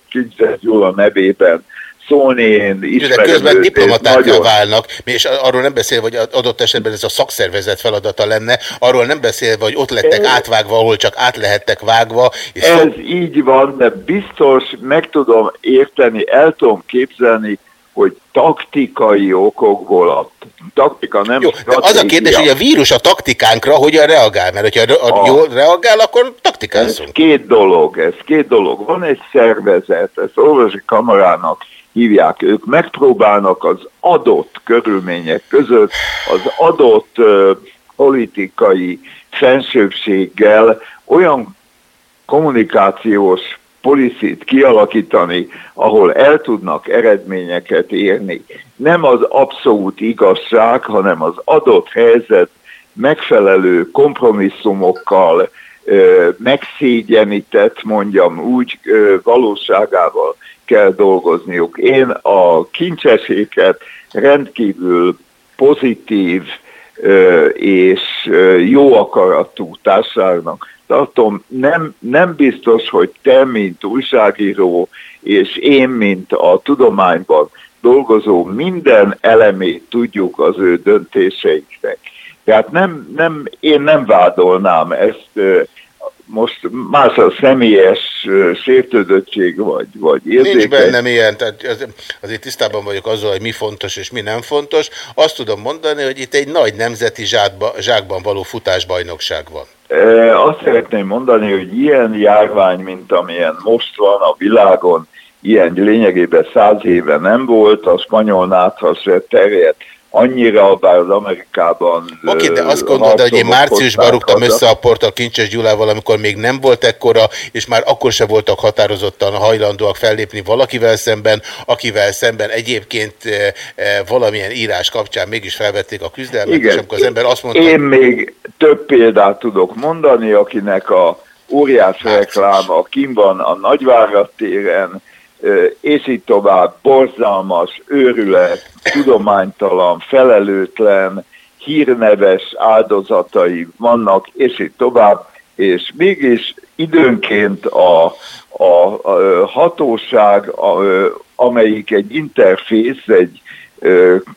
Kincses Gyula nevében szólni, én ismerem De közben nagyon... válnak, és arról nem beszélve, hogy adott esetben ez a szakszervezet feladata lenne, arról nem beszélve, hogy ott lettek ez... átvágva, ahol csak át lehettek vágva. És ez szó... így van, de biztos meg tudom érteni, el tudom képzelni, hogy taktikai okokból a taktika nem Jó, de az a kérdés, hogy a vírus a taktikánkra hogyan reagál, mert hogyha a... jól reagál, akkor taktikázunk. Ez két dolog, ez két dolog. Van egy szervezet, ezt orvosi kamarának hívják. Ők megpróbálnak az adott körülmények között az adott uh, politikai fensőbséggel olyan kommunikációs policit kialakítani, ahol el tudnak eredményeket érni. Nem az abszolút igazság, hanem az adott helyzet megfelelő kompromisszumokkal, megszégyenített, mondjam úgy, valóságával kell dolgozniuk. Én a kincseséket rendkívül pozitív és jó akaratú társadalmak tartom. Nem, nem biztos, hogy te, mint újságíró, és én, mint a tudományban dolgozó, minden elemét tudjuk az ő döntéseiknek. Tehát nem, nem, én nem vádolnám ezt most más a személyes sértődöttség vagy, vagy érzékeny. Nincs bennem ilyen, tehát azért tisztában vagyok azzal, hogy mi fontos és mi nem fontos. Azt tudom mondani, hogy itt egy nagy nemzeti zsákba, zsákban való futásbajnokság van. Azt szeretném mondani, hogy ilyen járvány, mint amilyen most van a világon, ilyen lényegében száz éve nem volt, a spanyol náthas terjedt annyira, bár az Amerikában... Oké, de azt gondolod, hogy én márciusban rúgtam össze a portal Kincses Gyulával, amikor még nem volt ekkora, és már akkor se voltak határozottan hajlandóak fellépni valakivel szemben, akivel szemben egyébként valamilyen írás kapcsán mégis felvették a küzdelmet, Igen, és amikor az ember azt mondta... Én még több példát tudok mondani, akinek a óriás rekláma kim van a Nagyvárad téren, és így tovább, borzalmas, őrület, tudománytalan, felelőtlen, hírneves áldozatai vannak, és így tovább, és mégis időnként a, a, a hatóság, a, amelyik egy interfész, egy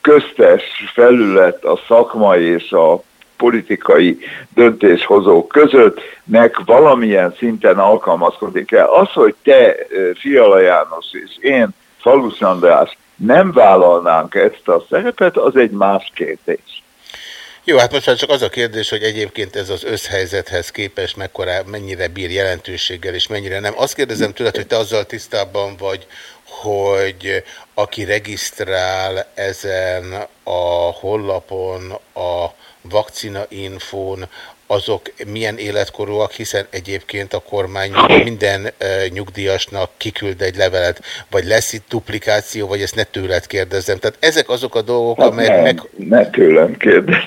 köztes felület a szakma és a politikai döntéshozók között, nek valamilyen szinten alkalmazkodik el. Az, hogy te, Fiala János és én, Falus András nem vállalnánk ezt a szerepet, az egy más kérdés. Jó, hát most már csak az a kérdés, hogy egyébként ez az összhelyzethez képest mekkora, mennyire bír jelentőséggel, és mennyire nem. Azt kérdezem tőled, hogy te azzal tisztában vagy, hogy aki regisztrál ezen a hollapon a vakcina infón, azok milyen életkorúak, hiszen egyébként a kormány minden e, nyugdíjasnak kiküld egy levelet, vagy lesz itt duplikáció, vagy ezt ne tőled kérdezzem. Tehát ezek azok a dolgok, hát amelyek nem, meg... Ne tőlem kérdezz,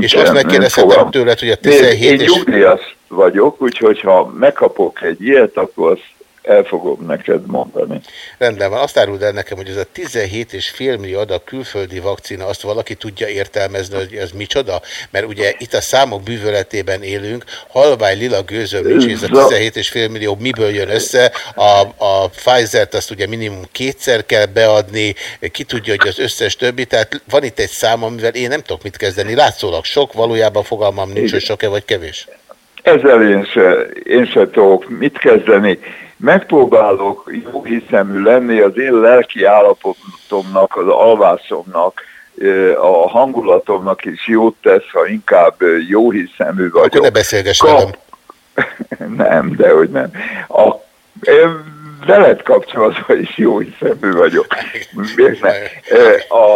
És azt megkérdezhetem tőled, hogy a 17 Én, én nyugdíjas vagyok, úgyhogy ha megkapok egy ilyet, akkor azt el fogom neked mondani. Rendben van. Azt áruld el nekem, hogy ez a 17,5 millió adag külföldi vakcina, azt valaki tudja értelmezni, hogy ez micsoda? Mert ugye itt a számok bűvöletében élünk, halvány lila gőzöm nincs, ez a 17,5 millió miből jön össze, a, a Pfizer-t azt ugye minimum kétszer kell beadni, ki tudja, hogy az összes többi, tehát van itt egy szám, amivel én nem tudok mit kezdeni. Látszólag sok, valójában fogalmam nincs, hogy sok-e vagy kevés. Ezzel én se, én se tudok mit kezdeni megpróbálok jó hiszemű lenni az én lelki állapotomnak, az alvásomnak, a hangulatomnak is jót tesz, ha inkább jó hiszemű vagyok. Akkor ne beszélgess Kap... velem. nem, de hogy nem. A, veled kapcsolatban is jó hiszemű vagyok. Miért ne? A,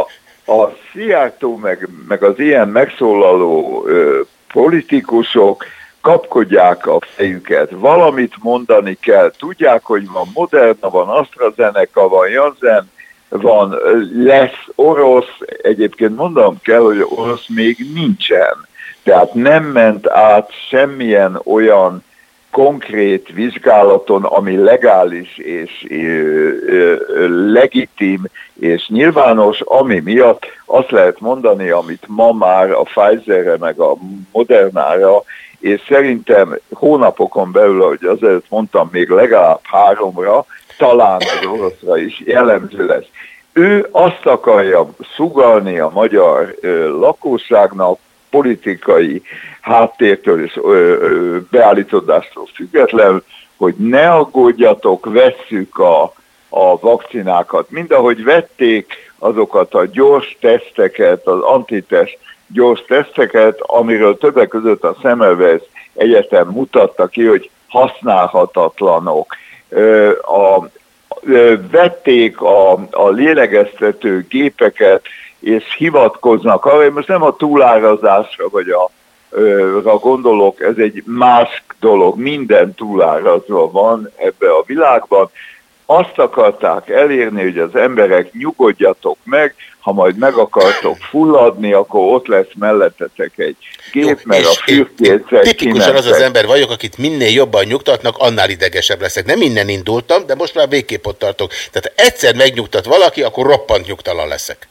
a Szijjártó meg, meg az ilyen megszólaló ö, politikusok kapkodják a fejüket, valamit mondani kell, tudják, hogy van Moderna, van AstraZeneca, van Janssen, van, lesz orosz, egyébként mondom kell, hogy orosz még nincsen. Tehát nem ment át semmilyen olyan konkrét vizsgálaton, ami legális és ö, ö, legitim és nyilvános, ami miatt azt lehet mondani, amit ma már a Pfizerre meg a Modernára, és szerintem hónapokon belül, ahogy azért mondtam, még legalább háromra, talán az oroszra is jellemző lesz. Ő azt akarja sugalni a magyar ö, lakosságnak, politikai háttértől és beállítodástól függetlenül, hogy ne aggódjatok, vesszük a, a vakcinákat. Mind ahogy vették azokat a gyors teszteket, az antitest gyors teszteket, amiről többek között a Semmelweis Egyetem mutatta ki, hogy használhatatlanok. A, vették a, a lélegeztető gépeket, és hivatkoznak arra, most nem a túlárazásra vagy a ra gondolok, ez egy más dolog, minden túlárazva van ebbe a világban. Azt akarták elérni, hogy az emberek nyugodjatok meg, ha majd meg akartok fulladni, akkor ott lesz mellettetek egy gép, mert a fürkétszer Tipikusan az az ember vagyok, akit minél jobban nyugtatnak, annál idegesebb leszek. Nem innen indultam, de most már végképp ott tartok. Tehát egyszer megnyugtat valaki, akkor roppant nyugtalan leszek.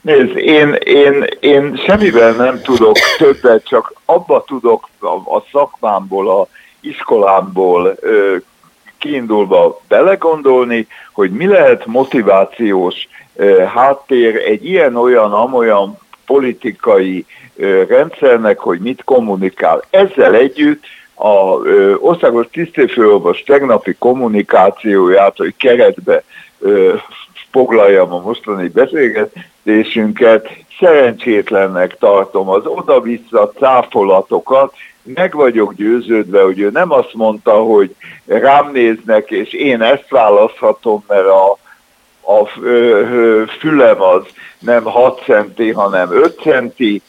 Nézd, én, én, én semmivel nem tudok többet, csak abba tudok a, a szakmámból, a iskolámból ö, kiindulva belegondolni, hogy mi lehet motivációs háttér egy ilyen-olyan, amolyan politikai rendszernek, hogy mit kommunikál. Ezzel együtt a ö, országos tisztélfőorvos tegnapi kommunikációját, hogy keretbe foglaljam a mostani beszélgetésünket, szerencsétlennek tartom az oda-vissza cáfolatokat, meg vagyok győződve, hogy ő nem azt mondta, hogy rám néznek, és én ezt választhatom, mert a, a fülem az nem 6 centi, hanem 5 centi,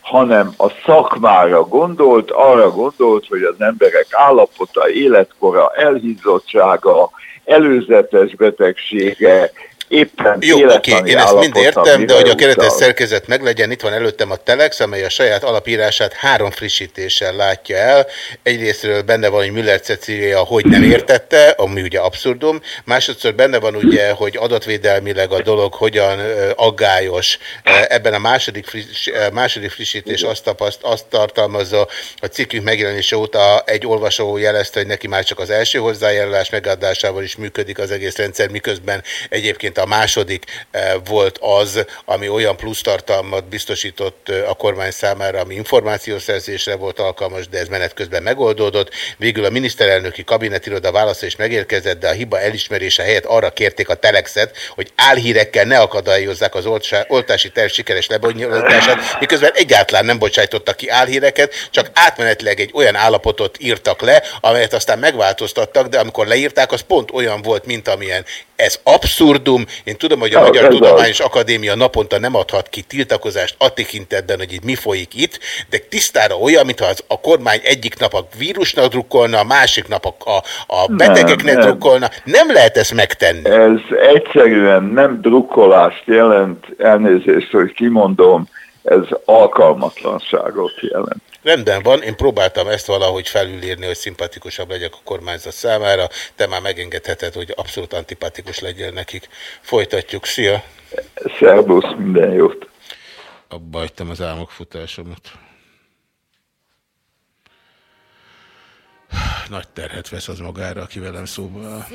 hanem a szakmára gondolt, arra gondolt, hogy az emberek állapota, életkora, elhízottsága, előzetes betegsége, éppen Jó, oké, én ezt mind értem, de hogy a keretes szerkezet meglegyen, itt van előttem a Telex, amely a saját alapírását három frissítéssel látja el. Egyrésztről benne van, hogy Müller Cecília hogy nem értette, ami ugye abszurdum. Másodszor benne van ugye, hogy adatvédelmileg a dolog hogyan aggályos. Ebben a második, friss, második frissítés azt, tapaszt, azt tartalmazza, a cikkünk megjelenése óta egy olvasó jelezte, hogy neki már csak az első hozzájárulás megadásával is működik az egész rendszer, miközben egyébként a második eh, volt az, ami olyan plusztartalmat biztosított eh, a kormány számára, ami információszerzésre volt alkalmas, de ez menet közben megoldódott. Végül a miniszterelnöki kabinetiroda válasza is megérkezett, de a hiba elismerése helyett arra kérték a telexet, hogy álhírekkel ne akadályozzák az oltási terv sikeres lebonyolítását, miközben egyáltalán nem bocsájtottak ki álhíreket, csak átmenetileg egy olyan állapotot írtak le, amelyet aztán megváltoztattak, de amikor leírták, az pont olyan volt, mint amilyen. Ez abszurdum, én tudom, hogy a ja, Magyar Tudományos az. Akadémia naponta nem adhat ki tiltakozást a tekintetben, hogy itt mi folyik itt, de tisztára olyan, mintha az, a kormány egyik nap a vírusnak drukkolna, a másik nap a, a, a betegeknek nem, drukkolna. Nem lehet ezt megtenni. Ez egyszerűen nem drukkolást jelent, elnézést, hogy kimondom, ez alkalmatlanságot jelent. Rendben van, én próbáltam ezt valahogy felülírni, hogy szimpatikusabb legyek a kormányzat számára, te már megengedheted, hogy abszolút antipatikus legyél nekik. Folytatjuk, szia! Szerbusz, minden jót! Abba hagytam az álmokfutásomat. Nagy terhet vesz az magára, aki velem szóba.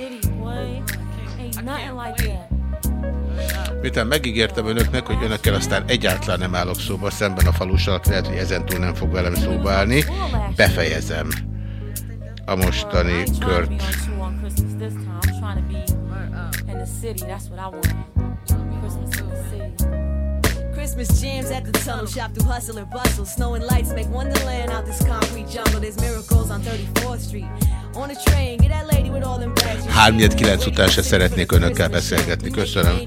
Miután megígértem önöknek, hogy önökkel aztán egyáltalán nem állok szóba szemben a falussal, lehet, hogy ezentúl nem fog velem szóba állni, befejezem. a mostani kört. Christmas jams at the tunnel, shop through hustle and bustle. Snow and lights make wonderland out this concrete jungle. There's miracles on 34th Street. On a train, get that lady with all them bags. 3 után se szeretnék önökkel beszélgetni. Köszönöm.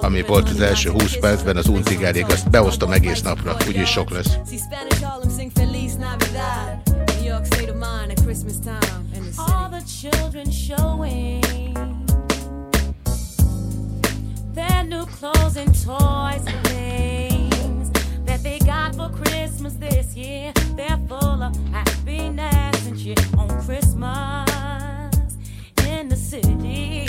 Ami volt az első 20 percben, az untigárig, azt beosztom egész napra. Úgyis sok lesz. All the children showing their new clothes and toys and things that they got for Christmas this year. They're full of happiness and cheer on Christmas in the city.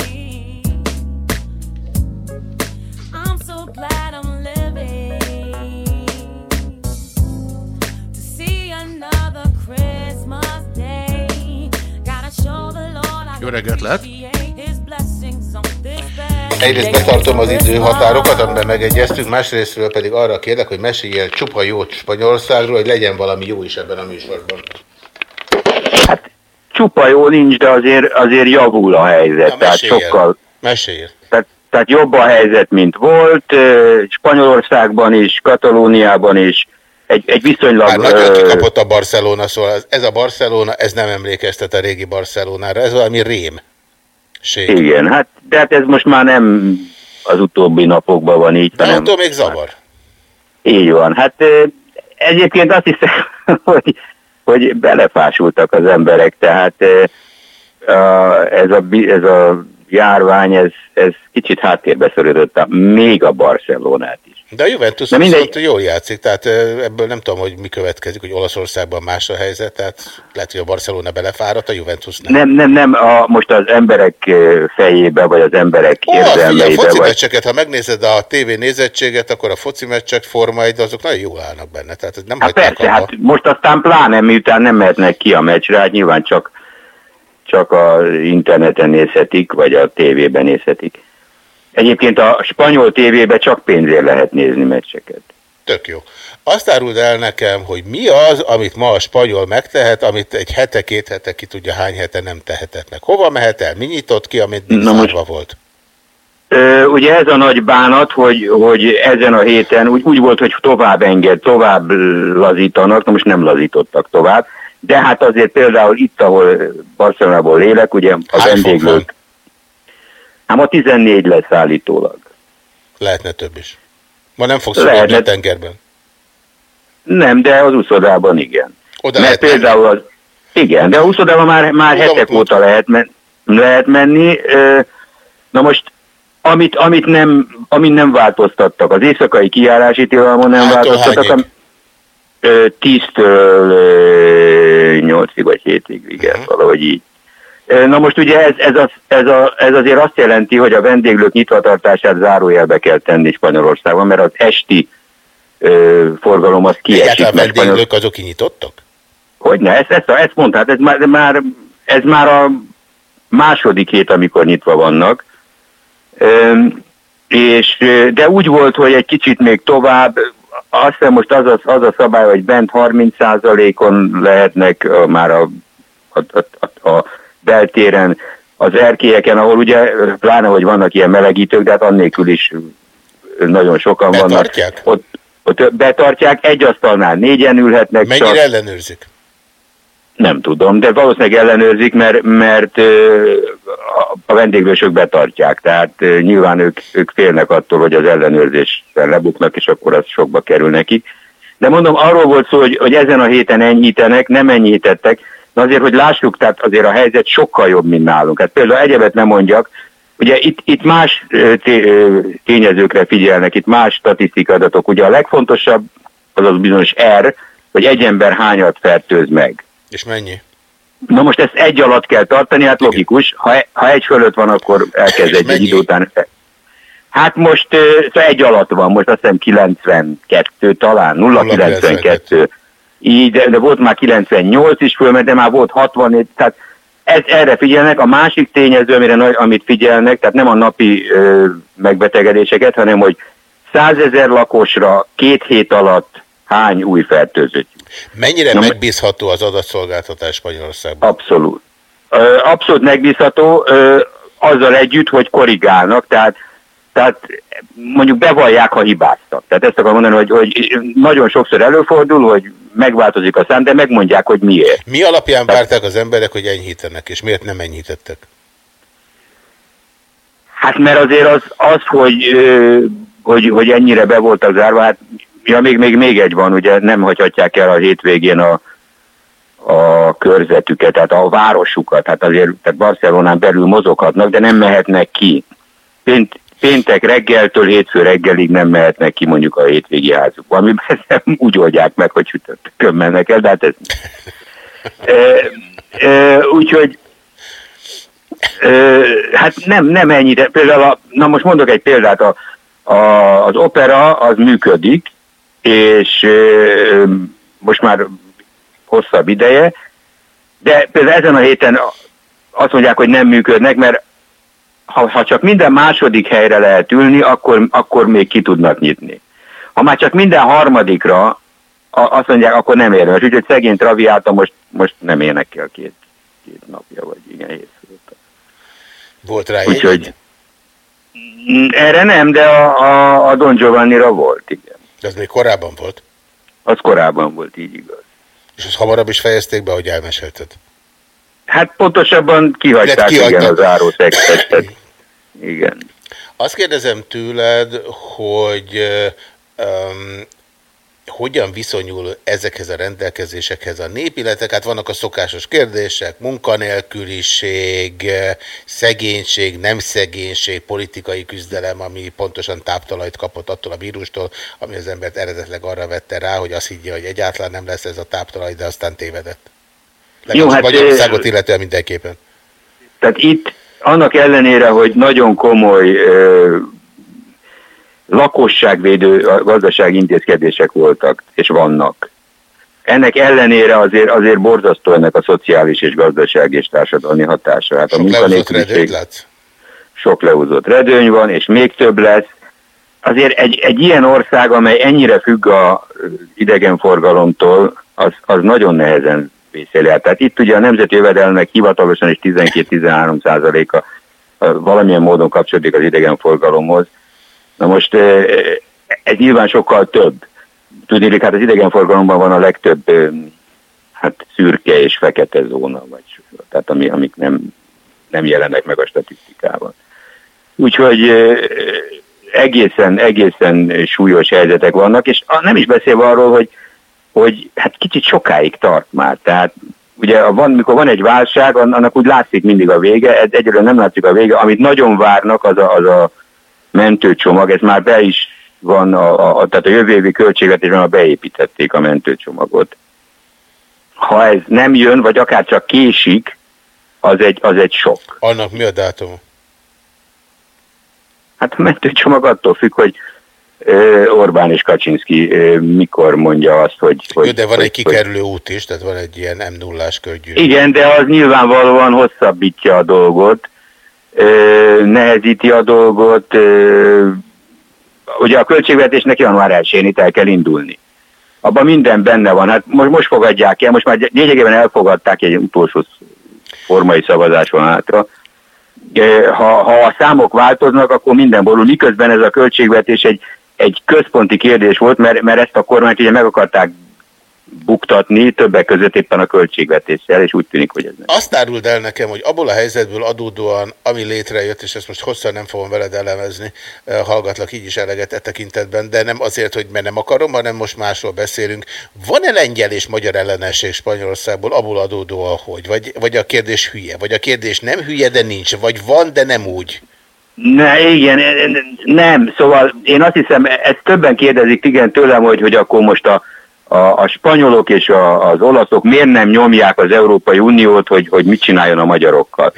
I'm so glad I'm living to see another Christmas day. Gotta show the Lord I Jó reggelt lehet! Egyrészt betartom az időhatárokat, amiben megegyeztünk, másrésztről pedig arra kérlek, hogy meséljél csupa jót Spanyolországról, hogy legyen valami jó is ebben a műsorban. Hát csupa jó nincs, de azért, azért javul a helyzet. Na, tehát sokkal... Mesélj. Tehát, tehát jobb a helyzet, mint volt. Spanyolországban is, Katalóniában is, egy, egy viszonylag... Hát nagyon kikapott a Barcelona, szóval ez a Barcelona, ez nem emlékeztet a régi Barcelonára, ez valami rém. Ség. Igen, hát de hát ez most már nem az utóbbi napokban van így. De hanem, attól még zavar. Így van. Hát egyébként azt hiszem, hogy, hogy belefásultak az emberek, tehát ez a, ez a járvány, ez, ez kicsit háttérbe szorította még a Barcelonát. De a Juventus mindegy... viszont jól játszik, tehát ebből nem tudom, hogy mi következik, hogy Olaszországban más a helyzet, tehát lehet, hogy a Barcelona belefáradt, a Juventus nem. Nem, nem, nem, a, most az emberek fejébe, vagy az emberek Ó, érzelmeibe. A foci vagy... meccseket, ha megnézed a tévé nézettséget, akkor a foci meccsek formáid, azok nagyon jól állnak benne. Tehát nem hát persze, abba. hát most aztán pláne miután nem mehetnek ki a meccsre, hát nyilván csak, csak a interneten nézhetik, vagy a tévében nézhetik. Egyébként a spanyol tévében csak pénzért lehet nézni meccseket. Tök jó. Azt áruld el nekem, hogy mi az, amit ma a spanyol megtehet, amit egy hete, két hete, ki tudja hány hete nem tehetett meg. Hova mehet el? Mi nyitott ki, amit most, volt? Ö, ugye ez a nagy bánat, hogy, hogy ezen a héten úgy, úgy volt, hogy tovább enged, tovább lazítanak, na most nem lazítottak tovább, de hát azért például itt, ahol Barcelonából lélek, ugye a vendéglők Hát ma 14 lesz állítólag. Lehetne több is. Ma nem fogsz Lehetne... a tengerben. Nem, de az úszodában igen. Oda Mert lehet például az... Igen, de a úszodában már, már Oda hetek óta lehet, men... lehet menni. Na most, amit, amit, nem, amit nem változtattak, az éjszakai kijárási tilalmon nem hát, változtattak, am... 10-től 8-ig vagy 7-ig, igen, uh mhm. -huh. valahogy így. Na most ugye ez, ez, az, ez, a, ez azért azt jelenti, hogy a vendéglők nyitvatartását zárójelbe kell tenni Spanyolországban, mert az esti ö, forgalom az kiesik. a vendéglők Spanyol... azok kinyitottak? Hogyne, ezt, ezt, ezt mondtad, ez már, már, ez már a második hét, amikor nyitva vannak. Ö, és, de úgy volt, hogy egy kicsit még tovább, azt hiszem most az a, az a szabály, hogy bent 30%-on lehetnek már a, a, a, a beltéren, az erkélyeken, ahol ugye pláne, hogy vannak ilyen melegítők, de hát annélkül is nagyon sokan betartják? vannak. Ott, ott betartják, egy asztalnál négyen ülhetnek. Mennyire csak. ellenőrzik? Nem tudom, de valószínűleg ellenőrzik, mert, mert a vendéglősök betartják, tehát nyilván ők, ők félnek attól, hogy az ellenőrzéssel lebuknak, és akkor az sokba kerül nekik. De mondom, arról volt szó, hogy, hogy ezen a héten enyhítenek, nem enyhítettek, Na azért, hogy lássuk, tehát azért a helyzet sokkal jobb, mint nálunk. Hát például egyebet nem mondjak, ugye itt, itt más tényezőkre figyelnek, itt más statisztikai adatok. Ugye a legfontosabb az az bizonyos R, hogy egy ember hányat fertőz meg. És mennyi? Na most ezt egy alatt kell tartani, hát logikus. Ha, ha egy fölött van, akkor elkezd egy, egy idő után. Hát most szóval egy alatt van, most azt hiszem 92 talán, 0,92 így, de, de volt már 98 is fölment, de már volt 64, tehát ez, erre figyelnek. A másik tényező, amire, amit figyelnek, tehát nem a napi ö, megbetegedéseket, hanem hogy 100 ezer lakosra két hét alatt hány új fertőzött. Mennyire Na, megbízható az adatszolgáltatás Spanyolországban? Abszolút. Abszolút megbízható, azzal együtt, hogy korrigálnak, tehát, tehát mondjuk bevallják, ha hibáztak. Tehát ezt akarom mondani, hogy, hogy nagyon sokszor előfordul, hogy megváltozik a szám, de megmondják, hogy miért. Mi alapján várták az emberek, hogy enyhítenek, és miért nem enyhítettek? Hát mert azért az, az hogy, hogy, hogy ennyire be voltak zárva, hát ja, még, még, még egy van, ugye nem hagyhatják el a hétvégén a, a körzetüket, tehát a városukat, tehát azért tehát Barcelonán belül mozoghatnak, de nem mehetnek ki. Pént, péntek reggeltől hétfő reggelig nem mehetnek ki mondjuk a hétvégi házuk. Amiben nem úgy oldják meg, hogy csütörtökön mennek el, de hát ez... E, e, úgyhogy e, hát nem, nem ennyire. Például, a, na most mondok egy példát, a, a, az opera az működik, és e, most már hosszabb ideje, de például ezen a héten azt mondják, hogy nem működnek, mert ha, ha csak minden második helyre lehet ülni, akkor, akkor még ki tudnak nyitni. Ha már csak minden harmadikra a, azt mondják, akkor nem érdemes. Úgyhogy szegény Traviáta most, most nem énekel két, két napja, vagy igen, hétfőt. Volt rá Úgyhogy erre nem, de a, a, a Don Giovanni-ra volt, igen. De az még korábban volt? Az korábban volt, így igaz. És azt hamarabb is fejezték be, hogy elmesélted? Hát pontosabban kihagyták igen az árótextet. Igen. Azt kérdezem tőled, hogy um, hogyan viszonyul ezekhez a rendelkezésekhez a nép, illetve hát vannak a szokásos kérdések, munkanélküliség, szegénység, nem szegénység, politikai küzdelem, ami pontosan táptalajt kapott attól a vírustól, ami az embert eredetleg arra vette rá, hogy azt higgye, hogy egyáltalán nem lesz ez a táptalaj, de aztán tévedett. Jó, hát Magyarországot illetően mindenképpen. Tehát itt annak ellenére, hogy nagyon komoly ö, lakosságvédő gazdasági intézkedések voltak, és vannak. Ennek ellenére azért, azért borzasztó ennek a szociális és gazdasági és társadalmi hatása. Hát sok a leúzott redőny Sok leúzott redőny van, és még több lesz. Azért egy, egy ilyen ország, amely ennyire függ a idegenforgalomtól, az, az nagyon nehezen vészeli el. Tehát itt ugye a nemzeti jövedelmek hivatalosan is 12-13 százaléka valamilyen módon kapcsolódik az idegenforgalomhoz. Na most ez nyilván sokkal több. Tudnék, hát az idegenforgalomban van a legtöbb hát szürke és fekete zóna, vagy, tehát ami, amik nem, nem jelennek meg a statisztikában. Úgyhogy egészen, egészen súlyos helyzetek vannak, és nem is beszélve arról, hogy hogy hát kicsit sokáig tart már. Tehát ugye van, mikor van egy válság, annak úgy látszik mindig a vége, egyről nem látszik a vége, amit nagyon várnak, az a, az a mentőcsomag, ez már be is van, a, a, tehát a jövő évi költségvetésben már beépítették a mentőcsomagot. Ha ez nem jön, vagy akár csak késik, az egy, az egy sok. Annak mi a dátum? Hát a mentőcsomag attól függ, hogy Orbán és Kaczynski mikor mondja azt, hogy... Jó, hogy de van hogy, egy kikerülő út is, tehát van egy ilyen m 0 körgyűrű. Igen, de az nyilvánvalóan hosszabbítja a dolgot, nehezíti a dolgot, ugye a költségvetésnek január 1-én itt el kell indulni. Abban minden benne van. Hát most, most fogadják el, most már lényegében elfogadták, egy utolsó formai szavazás van hátra. Ha, ha a számok változnak, akkor minden borul, miközben ez a költségvetés egy egy központi kérdés volt, mert, mert ezt a kormányt ugye meg akarták buktatni, többek között éppen a költségvetéssel, és úgy tűnik, hogy ez nem. Azt áruld el nekem, hogy abból a helyzetből adódóan, ami létrejött, és ezt most hosszan nem fogom veled elemezni, hallgatlak így is eleget e tekintetben, de nem azért, hogy mert nem akarom, hanem most másról beszélünk. Van-e lengyel és magyar ellenesség Spanyolországból abból adódóan, hogy? Vagy, vagy a kérdés hülye? Vagy a kérdés nem hülye, de nincs? Vagy van, de nem úgy? Ne, igen, nem, szóval én azt hiszem, ezt többen kérdezik igen tőlem, hogy, hogy akkor most a, a, a spanyolok és a, az olaszok miért nem nyomják az Európai Uniót, hogy, hogy mit csináljon a magyarokkal.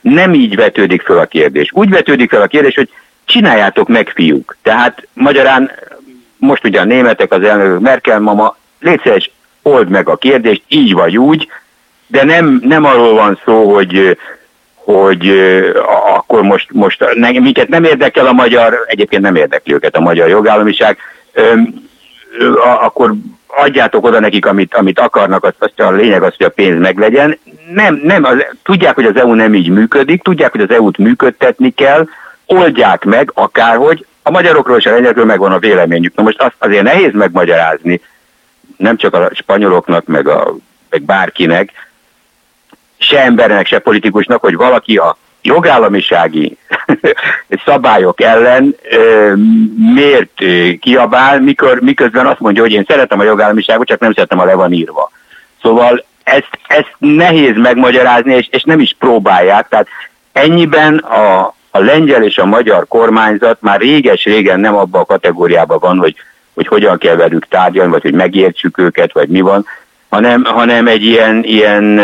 Nem így vetődik fel a kérdés. Úgy vetődik fel a kérdés, hogy csináljátok meg, fiúk. Tehát magyarán most ugye a németek, az elnök Merkel mama, légy old meg a kérdést, így vagy úgy, de nem, nem arról van szó, hogy hogy akkor most, most minket nem érdekel a magyar, egyébként nem érdekli őket a magyar jogállamiság, akkor adjátok oda nekik, amit, amit akarnak, az, az a lényeg az, hogy a pénz meglegyen. Nem, nem, az, tudják, hogy az EU nem így működik, tudják, hogy az EU-t működtetni kell, oldják meg akárhogy, a magyarokról és a lengyelekről megvan a véleményük. Na most azt azért nehéz megmagyarázni, nem csak a spanyoloknak, meg, a, meg bárkinek, se embernek, se politikusnak, hogy valaki a jogállamisági szabályok ellen ö, miért kiabál, mikor, miközben azt mondja, hogy én szeretem a jogállamiságot, csak nem szeretem, a le van írva. Szóval ezt, ezt nehéz megmagyarázni, és, és nem is próbálják. Tehát ennyiben a, a lengyel és a magyar kormányzat már réges-régen nem abban a kategóriában van, hogy, hogy hogyan kell velük tárgyalni, vagy hogy megértsük őket, vagy mi van, hanem, hanem egy ilyen, ilyen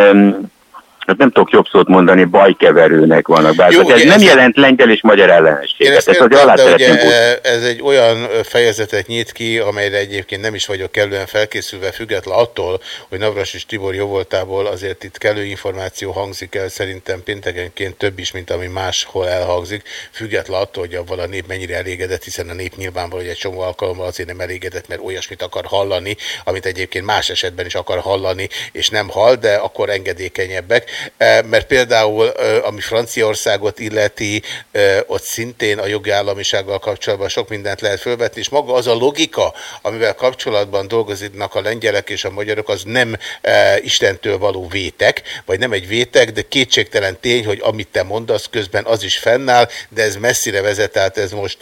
hát nem tudok jobb szót mondani, bajkeverőnek vannak. Bár Jó, ez nem ez jelent lengyel és magyar ellenességet. Ez, értem, alá de ugye ez egy olyan fejezetet nyit ki, amelyre egyébként nem is vagyok kellően felkészülve, független attól, hogy Navras és Tibor jóvoltából azért itt kellő információ hangzik el, szerintem péntegenként több is, mint ami máshol elhangzik, független attól, hogy abban a nép mennyire elégedett, hiszen a nép nyilvánvaló, hogy egy csomó alkalommal azért nem elégedett, mert olyasmit akar hallani, amit egyébként más esetben is akar hallani, és nem hall, de akkor engedékenyebbek. Eh, mert például, eh, ami Franciaországot illeti, eh, ott szintén a jogállamisággal kapcsolatban sok mindent lehet fölvetni, és maga az a logika, amivel kapcsolatban dolgoznak a lengyelek és a magyarok, az nem Istentől való vétek, vagy nem egy vétek, de kétségtelen tény, hogy amit te mondasz közben, az is fennáll, de ez messzire vezet, tehát ez most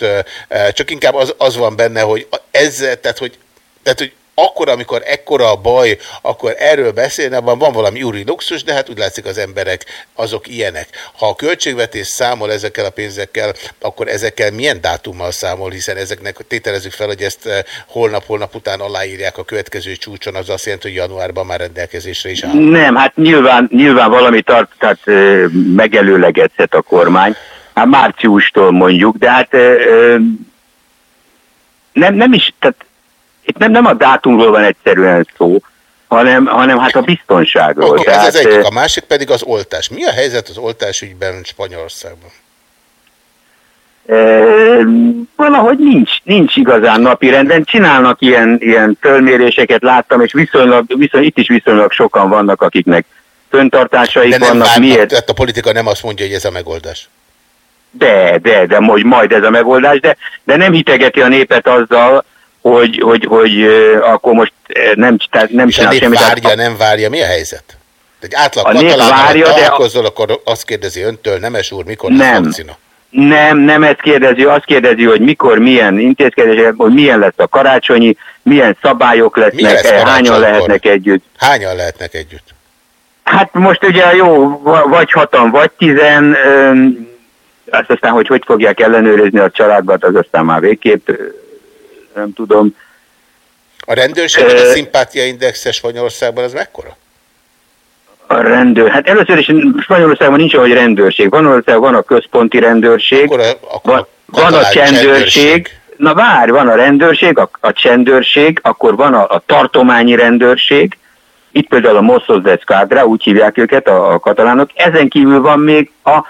csak inkább az, az van benne, hogy ez, tehát hogy tehát, hogy akkor, amikor ekkora a baj, akkor erről beszélne, abban van valami úri luxus, de hát úgy látszik az emberek azok ilyenek. Ha a költségvetés számol ezekkel a pénzekkel, akkor ezekkel milyen dátummal számol, hiszen ezeknek tételezzük fel, hogy ezt holnap-holnap eh, után aláírják a következő csúcson, az azt jelenti, hogy januárban már rendelkezésre is áll. Nem, hát nyilván, nyilván valami tart, tehát e, megelőlegezhet a kormány. Hát márciustól mondjuk, de hát e, nem, nem is, tehát itt nem, nem a dátumról van egyszerűen szó, hanem, hanem hát a biztonságról. Okay, Tehát, ez az egyik, a másik pedig az oltás. Mi a helyzet az oltás ügyben Spanyolországban? Valahogy nincs, nincs igazán napi renden. Csinálnak ilyen, ilyen fölméréseket, láttam, és viszonylag, viszony, itt is viszonylag sokan vannak, akiknek föntartásaik de nem vannak. Várnak, Miért? Tehát a politika nem azt mondja, hogy ez a megoldás. De, de, de, hogy majd ez a megoldás, de, de nem hitegeti a népet azzal, hogy, hogy, hogy akkor most nem, tehát nem csinál semmit. várja, nem várja, mi a helyzet? Egy átlag a várja, találkozol, de... akkor azt kérdezi öntől, Nemes úr, mikor nem. lesz vakcina? Nem, nem ezt kérdezi, azt kérdezi, hogy mikor, milyen intézkedések, hogy milyen lesz a karácsonyi, milyen szabályok lesznek, lesz hányan lehetnek együtt. Hányan lehetnek együtt? Hát most ugye jó, vagy hatan, vagy tizen, azt aztán, hogy hogy fogják ellenőrizni a családban, az aztán már végképp nem tudom. A rendőrség e, a szimpátiaindexes Spanyolországban az mekkora? A rendőr, hát először is Spanyolországban nincs olyan rendőrség. Van ország, van a központi rendőrség, akkor a, akkor van, a, van a csendőrség, csendőrség. Na várj, van a rendőrség, a, a csendőrség, akkor van a, a tartományi rendőrség, itt például a Mossos de Escadra, úgy hívják őket a, a katalánok, ezen kívül van még a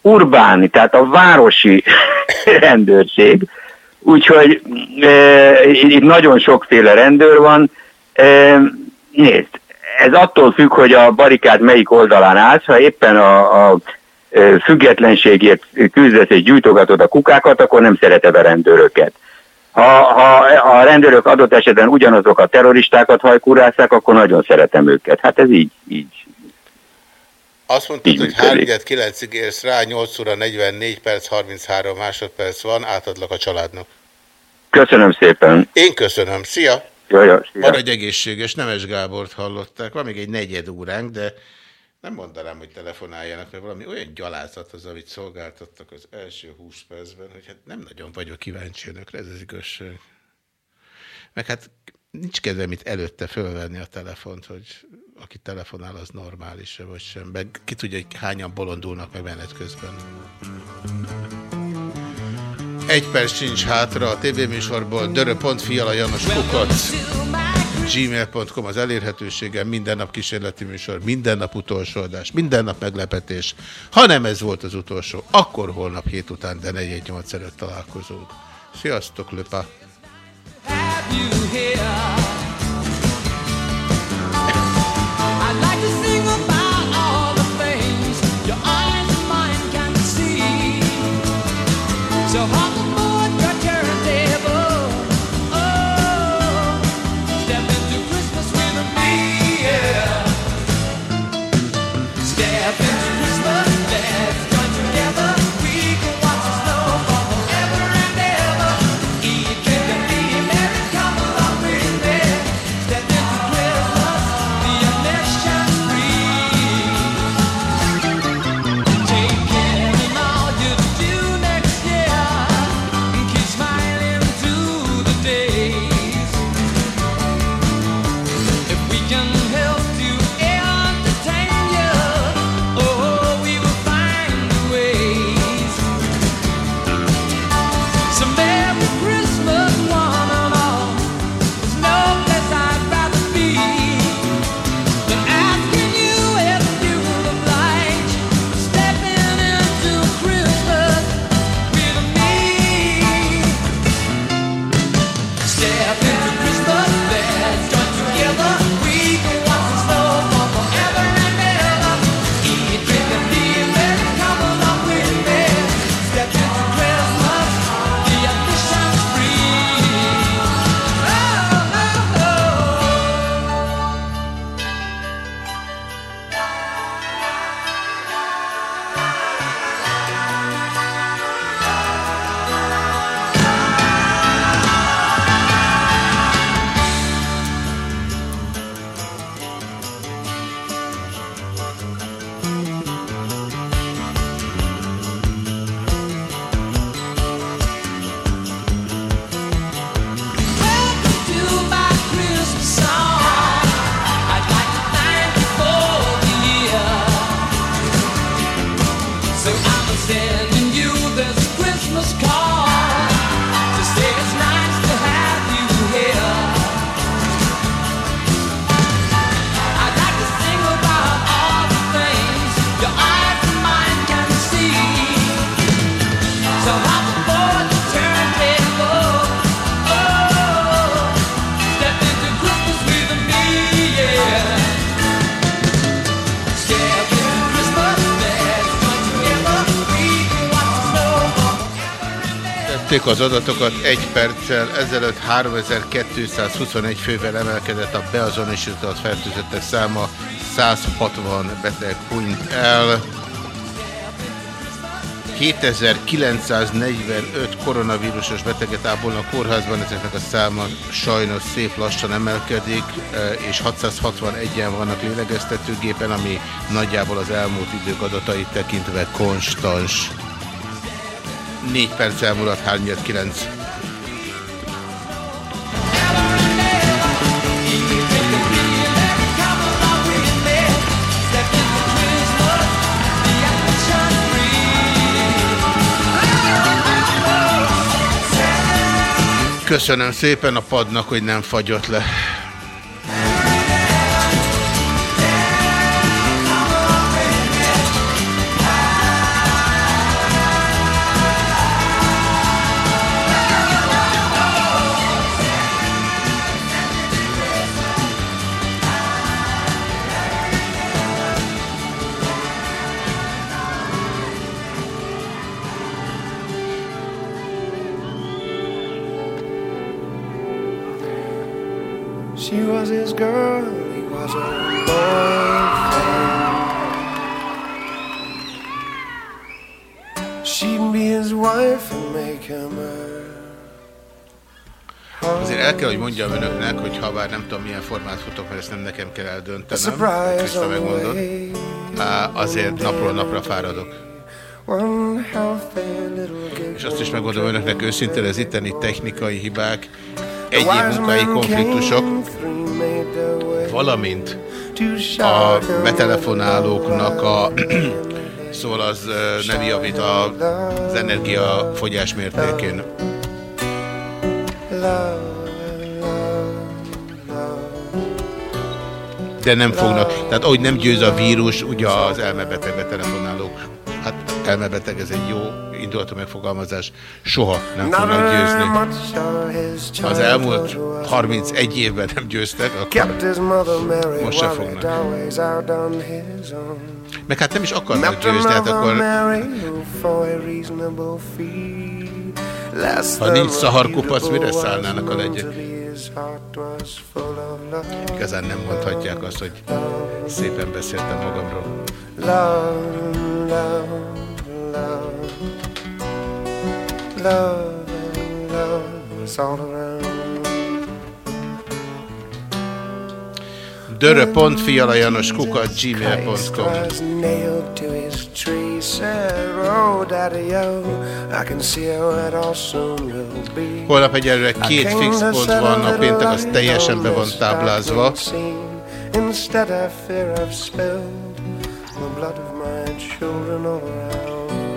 urbáni, tehát a városi rendőrség, Úgyhogy e, itt nagyon sokféle rendőr van. E, nézd, ez attól függ, hogy a barikád melyik oldalán állsz, ha éppen a, a függetlenségért küzdesz és gyújtogatod a kukákat, akkor nem szereted a rendőröket. Ha, ha a rendőrök adott esetben ugyanazok a terroristákat hajkurászák, akkor nagyon szeretem őket. Hát ez így, így. Azt mondtad, hogy 3 9-ig érsz rá, 8 óra 44 perc, 33 másodperc van, átadlak a családnak. Köszönöm szépen. Én köszönöm. Szia! Jaj, jaj, szia. Maradj egészséges, Nemes Gábort hallották. Van még egy negyed óránk, de nem mondanám, hogy telefonáljanak, mert valami olyan gyalázat az, amit szolgáltattak az első 20 percben, hogy hát nem nagyon vagyok kíváncsi önökre, ez az igazság. Meg hát nincs kedvem itt előtte fölvenni a telefont, hogy aki telefonál, az normális-e vagy sem. Meg ki tudja, hogy hányan bolondulnak meg menet közben. Egy perc sincs hátra a tévéműsorból. Dörö.fi a Janos Kukac. gmail.com az elérhetőségem, minden nap kísérleti műsor, minden nap utolsó adás, minden nap meglepetés. Ha nem ez volt az utolsó, akkor holnap hét után, de 418 előtt találkozunk. Sziasztok, Löpa! Have you here? Az adatokat egy perccel, ezelőtt 3221 fővel emelkedett a beazonosított fertőzöttek száma, 160 beteg hunyt el. 2945 koronavírusos beteget ápolnak kórházban, ezeknek a száma sajnos szép lassan emelkedik, és 661-en vannak lélegeztetőgépen, ami nagyjából az elmúlt idők adatait tekintve konstans. 4 perc elmúlott 3-9. Köszönöm szépen a padnak, hogy nem fagyott le. Mondjam önöknek, hogy ha bár nem tudom milyen formát futok, mert ezt nem nekem kell eldöntenem, Krista megmondott, á, azért napról napra fáradok. És azt is megmondom önöknek őszintén, az itteni technikai hibák, egyéb munkai konfliktusok, valamint a betelefonálóknak a szól az nem javít az energiafogyás mértékén. De nem fognak. Tehát ahogy nem győz a vírus, ugye az elmebeteg betelefonálók. Hát elmebeteg, ez egy jó indulatú megfogalmazás. Soha nem fognak győzni. Ha az elmúlt 31 évben nem győztek, akkor most se fognak. Meg hát nem is akarnak győzni, hát akkor... Ha nincs szaharkupac, mire szállnának a legyek? Igazán nem mondhatják azt, hogy szépen beszéltem magamról. Love, love, love, love, love around. dörö.fialajanos kukat gmail.com Holnap egyelőre két fix pont van, a péntek az teljesen be van táblázva.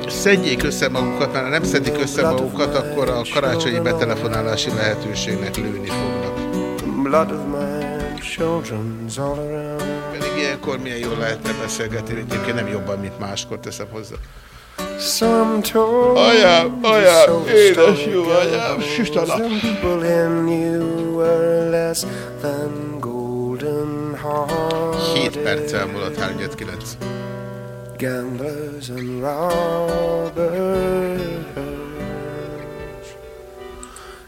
Szedjék össze magukat, mert ha nem szedik össze magukat, akkor a karácsonyi betelefonálási lehetőségnek lőni fognak. Pedig ilyenkor milyen jól lehetne beszélgetni, egyébként nem jobban, mint máskor teszem hozzá. Anyám, anyám, édes jó anyám, süt a nap. Hét perc elmúlott, 3-9. Gamblers and robbers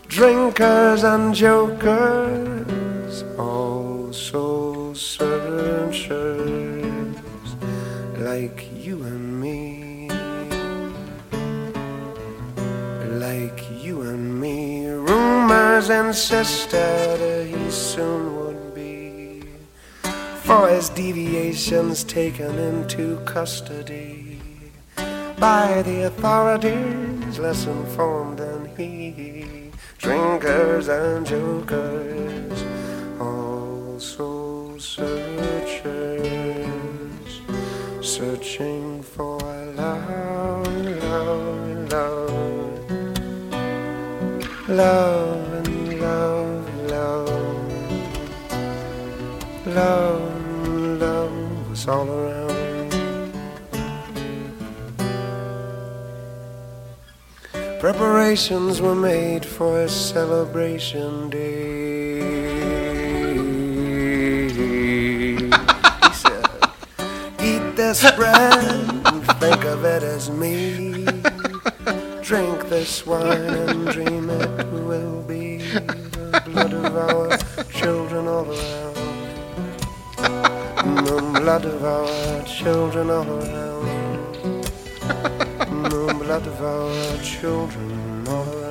Drinkers and jokers searchers Like you and me. Like you and me. Rumors insisted he soon would be. For his deviations taken into custody By the authorities less informed than he. Drinkers and jokers, all soul searching for love, love, love, love and love, love, love, love was all around. Preparations were made for a celebration day. Bread and think of it as me. drink this wine and dream it will be the blood of our children all around. The blood of our children all around. The blood of our children all around.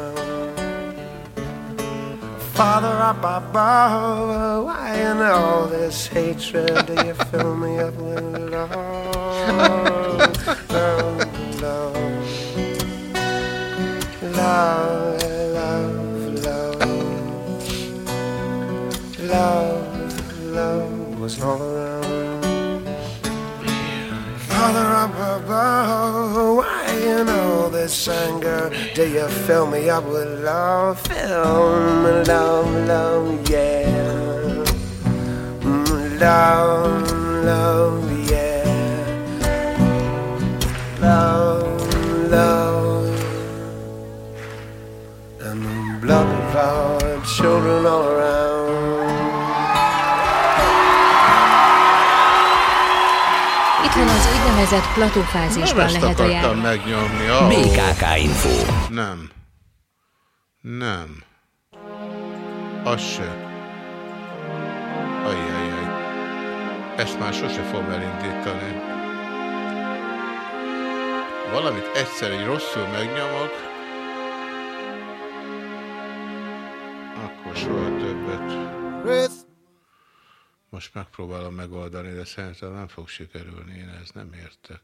Father up above, why in all this hatred do you fill me up with love? Do you fill me up with love? Fill me, love, love, yeah. Mm, Love, love, And the blood of our children all around. Itt van az úgynevezett platófázisban Nem lehet a járvány. megnyomni. ahó. BKK Info. Nem. Nem. Az se. Ajjajjaj. Ezt már sose fogom elindítani. Valamit egyszer egy rosszul megnyomok, soha többet. Most megpróbálom megoldani, de szerintem nem fog sikerülni, én ezt nem értek.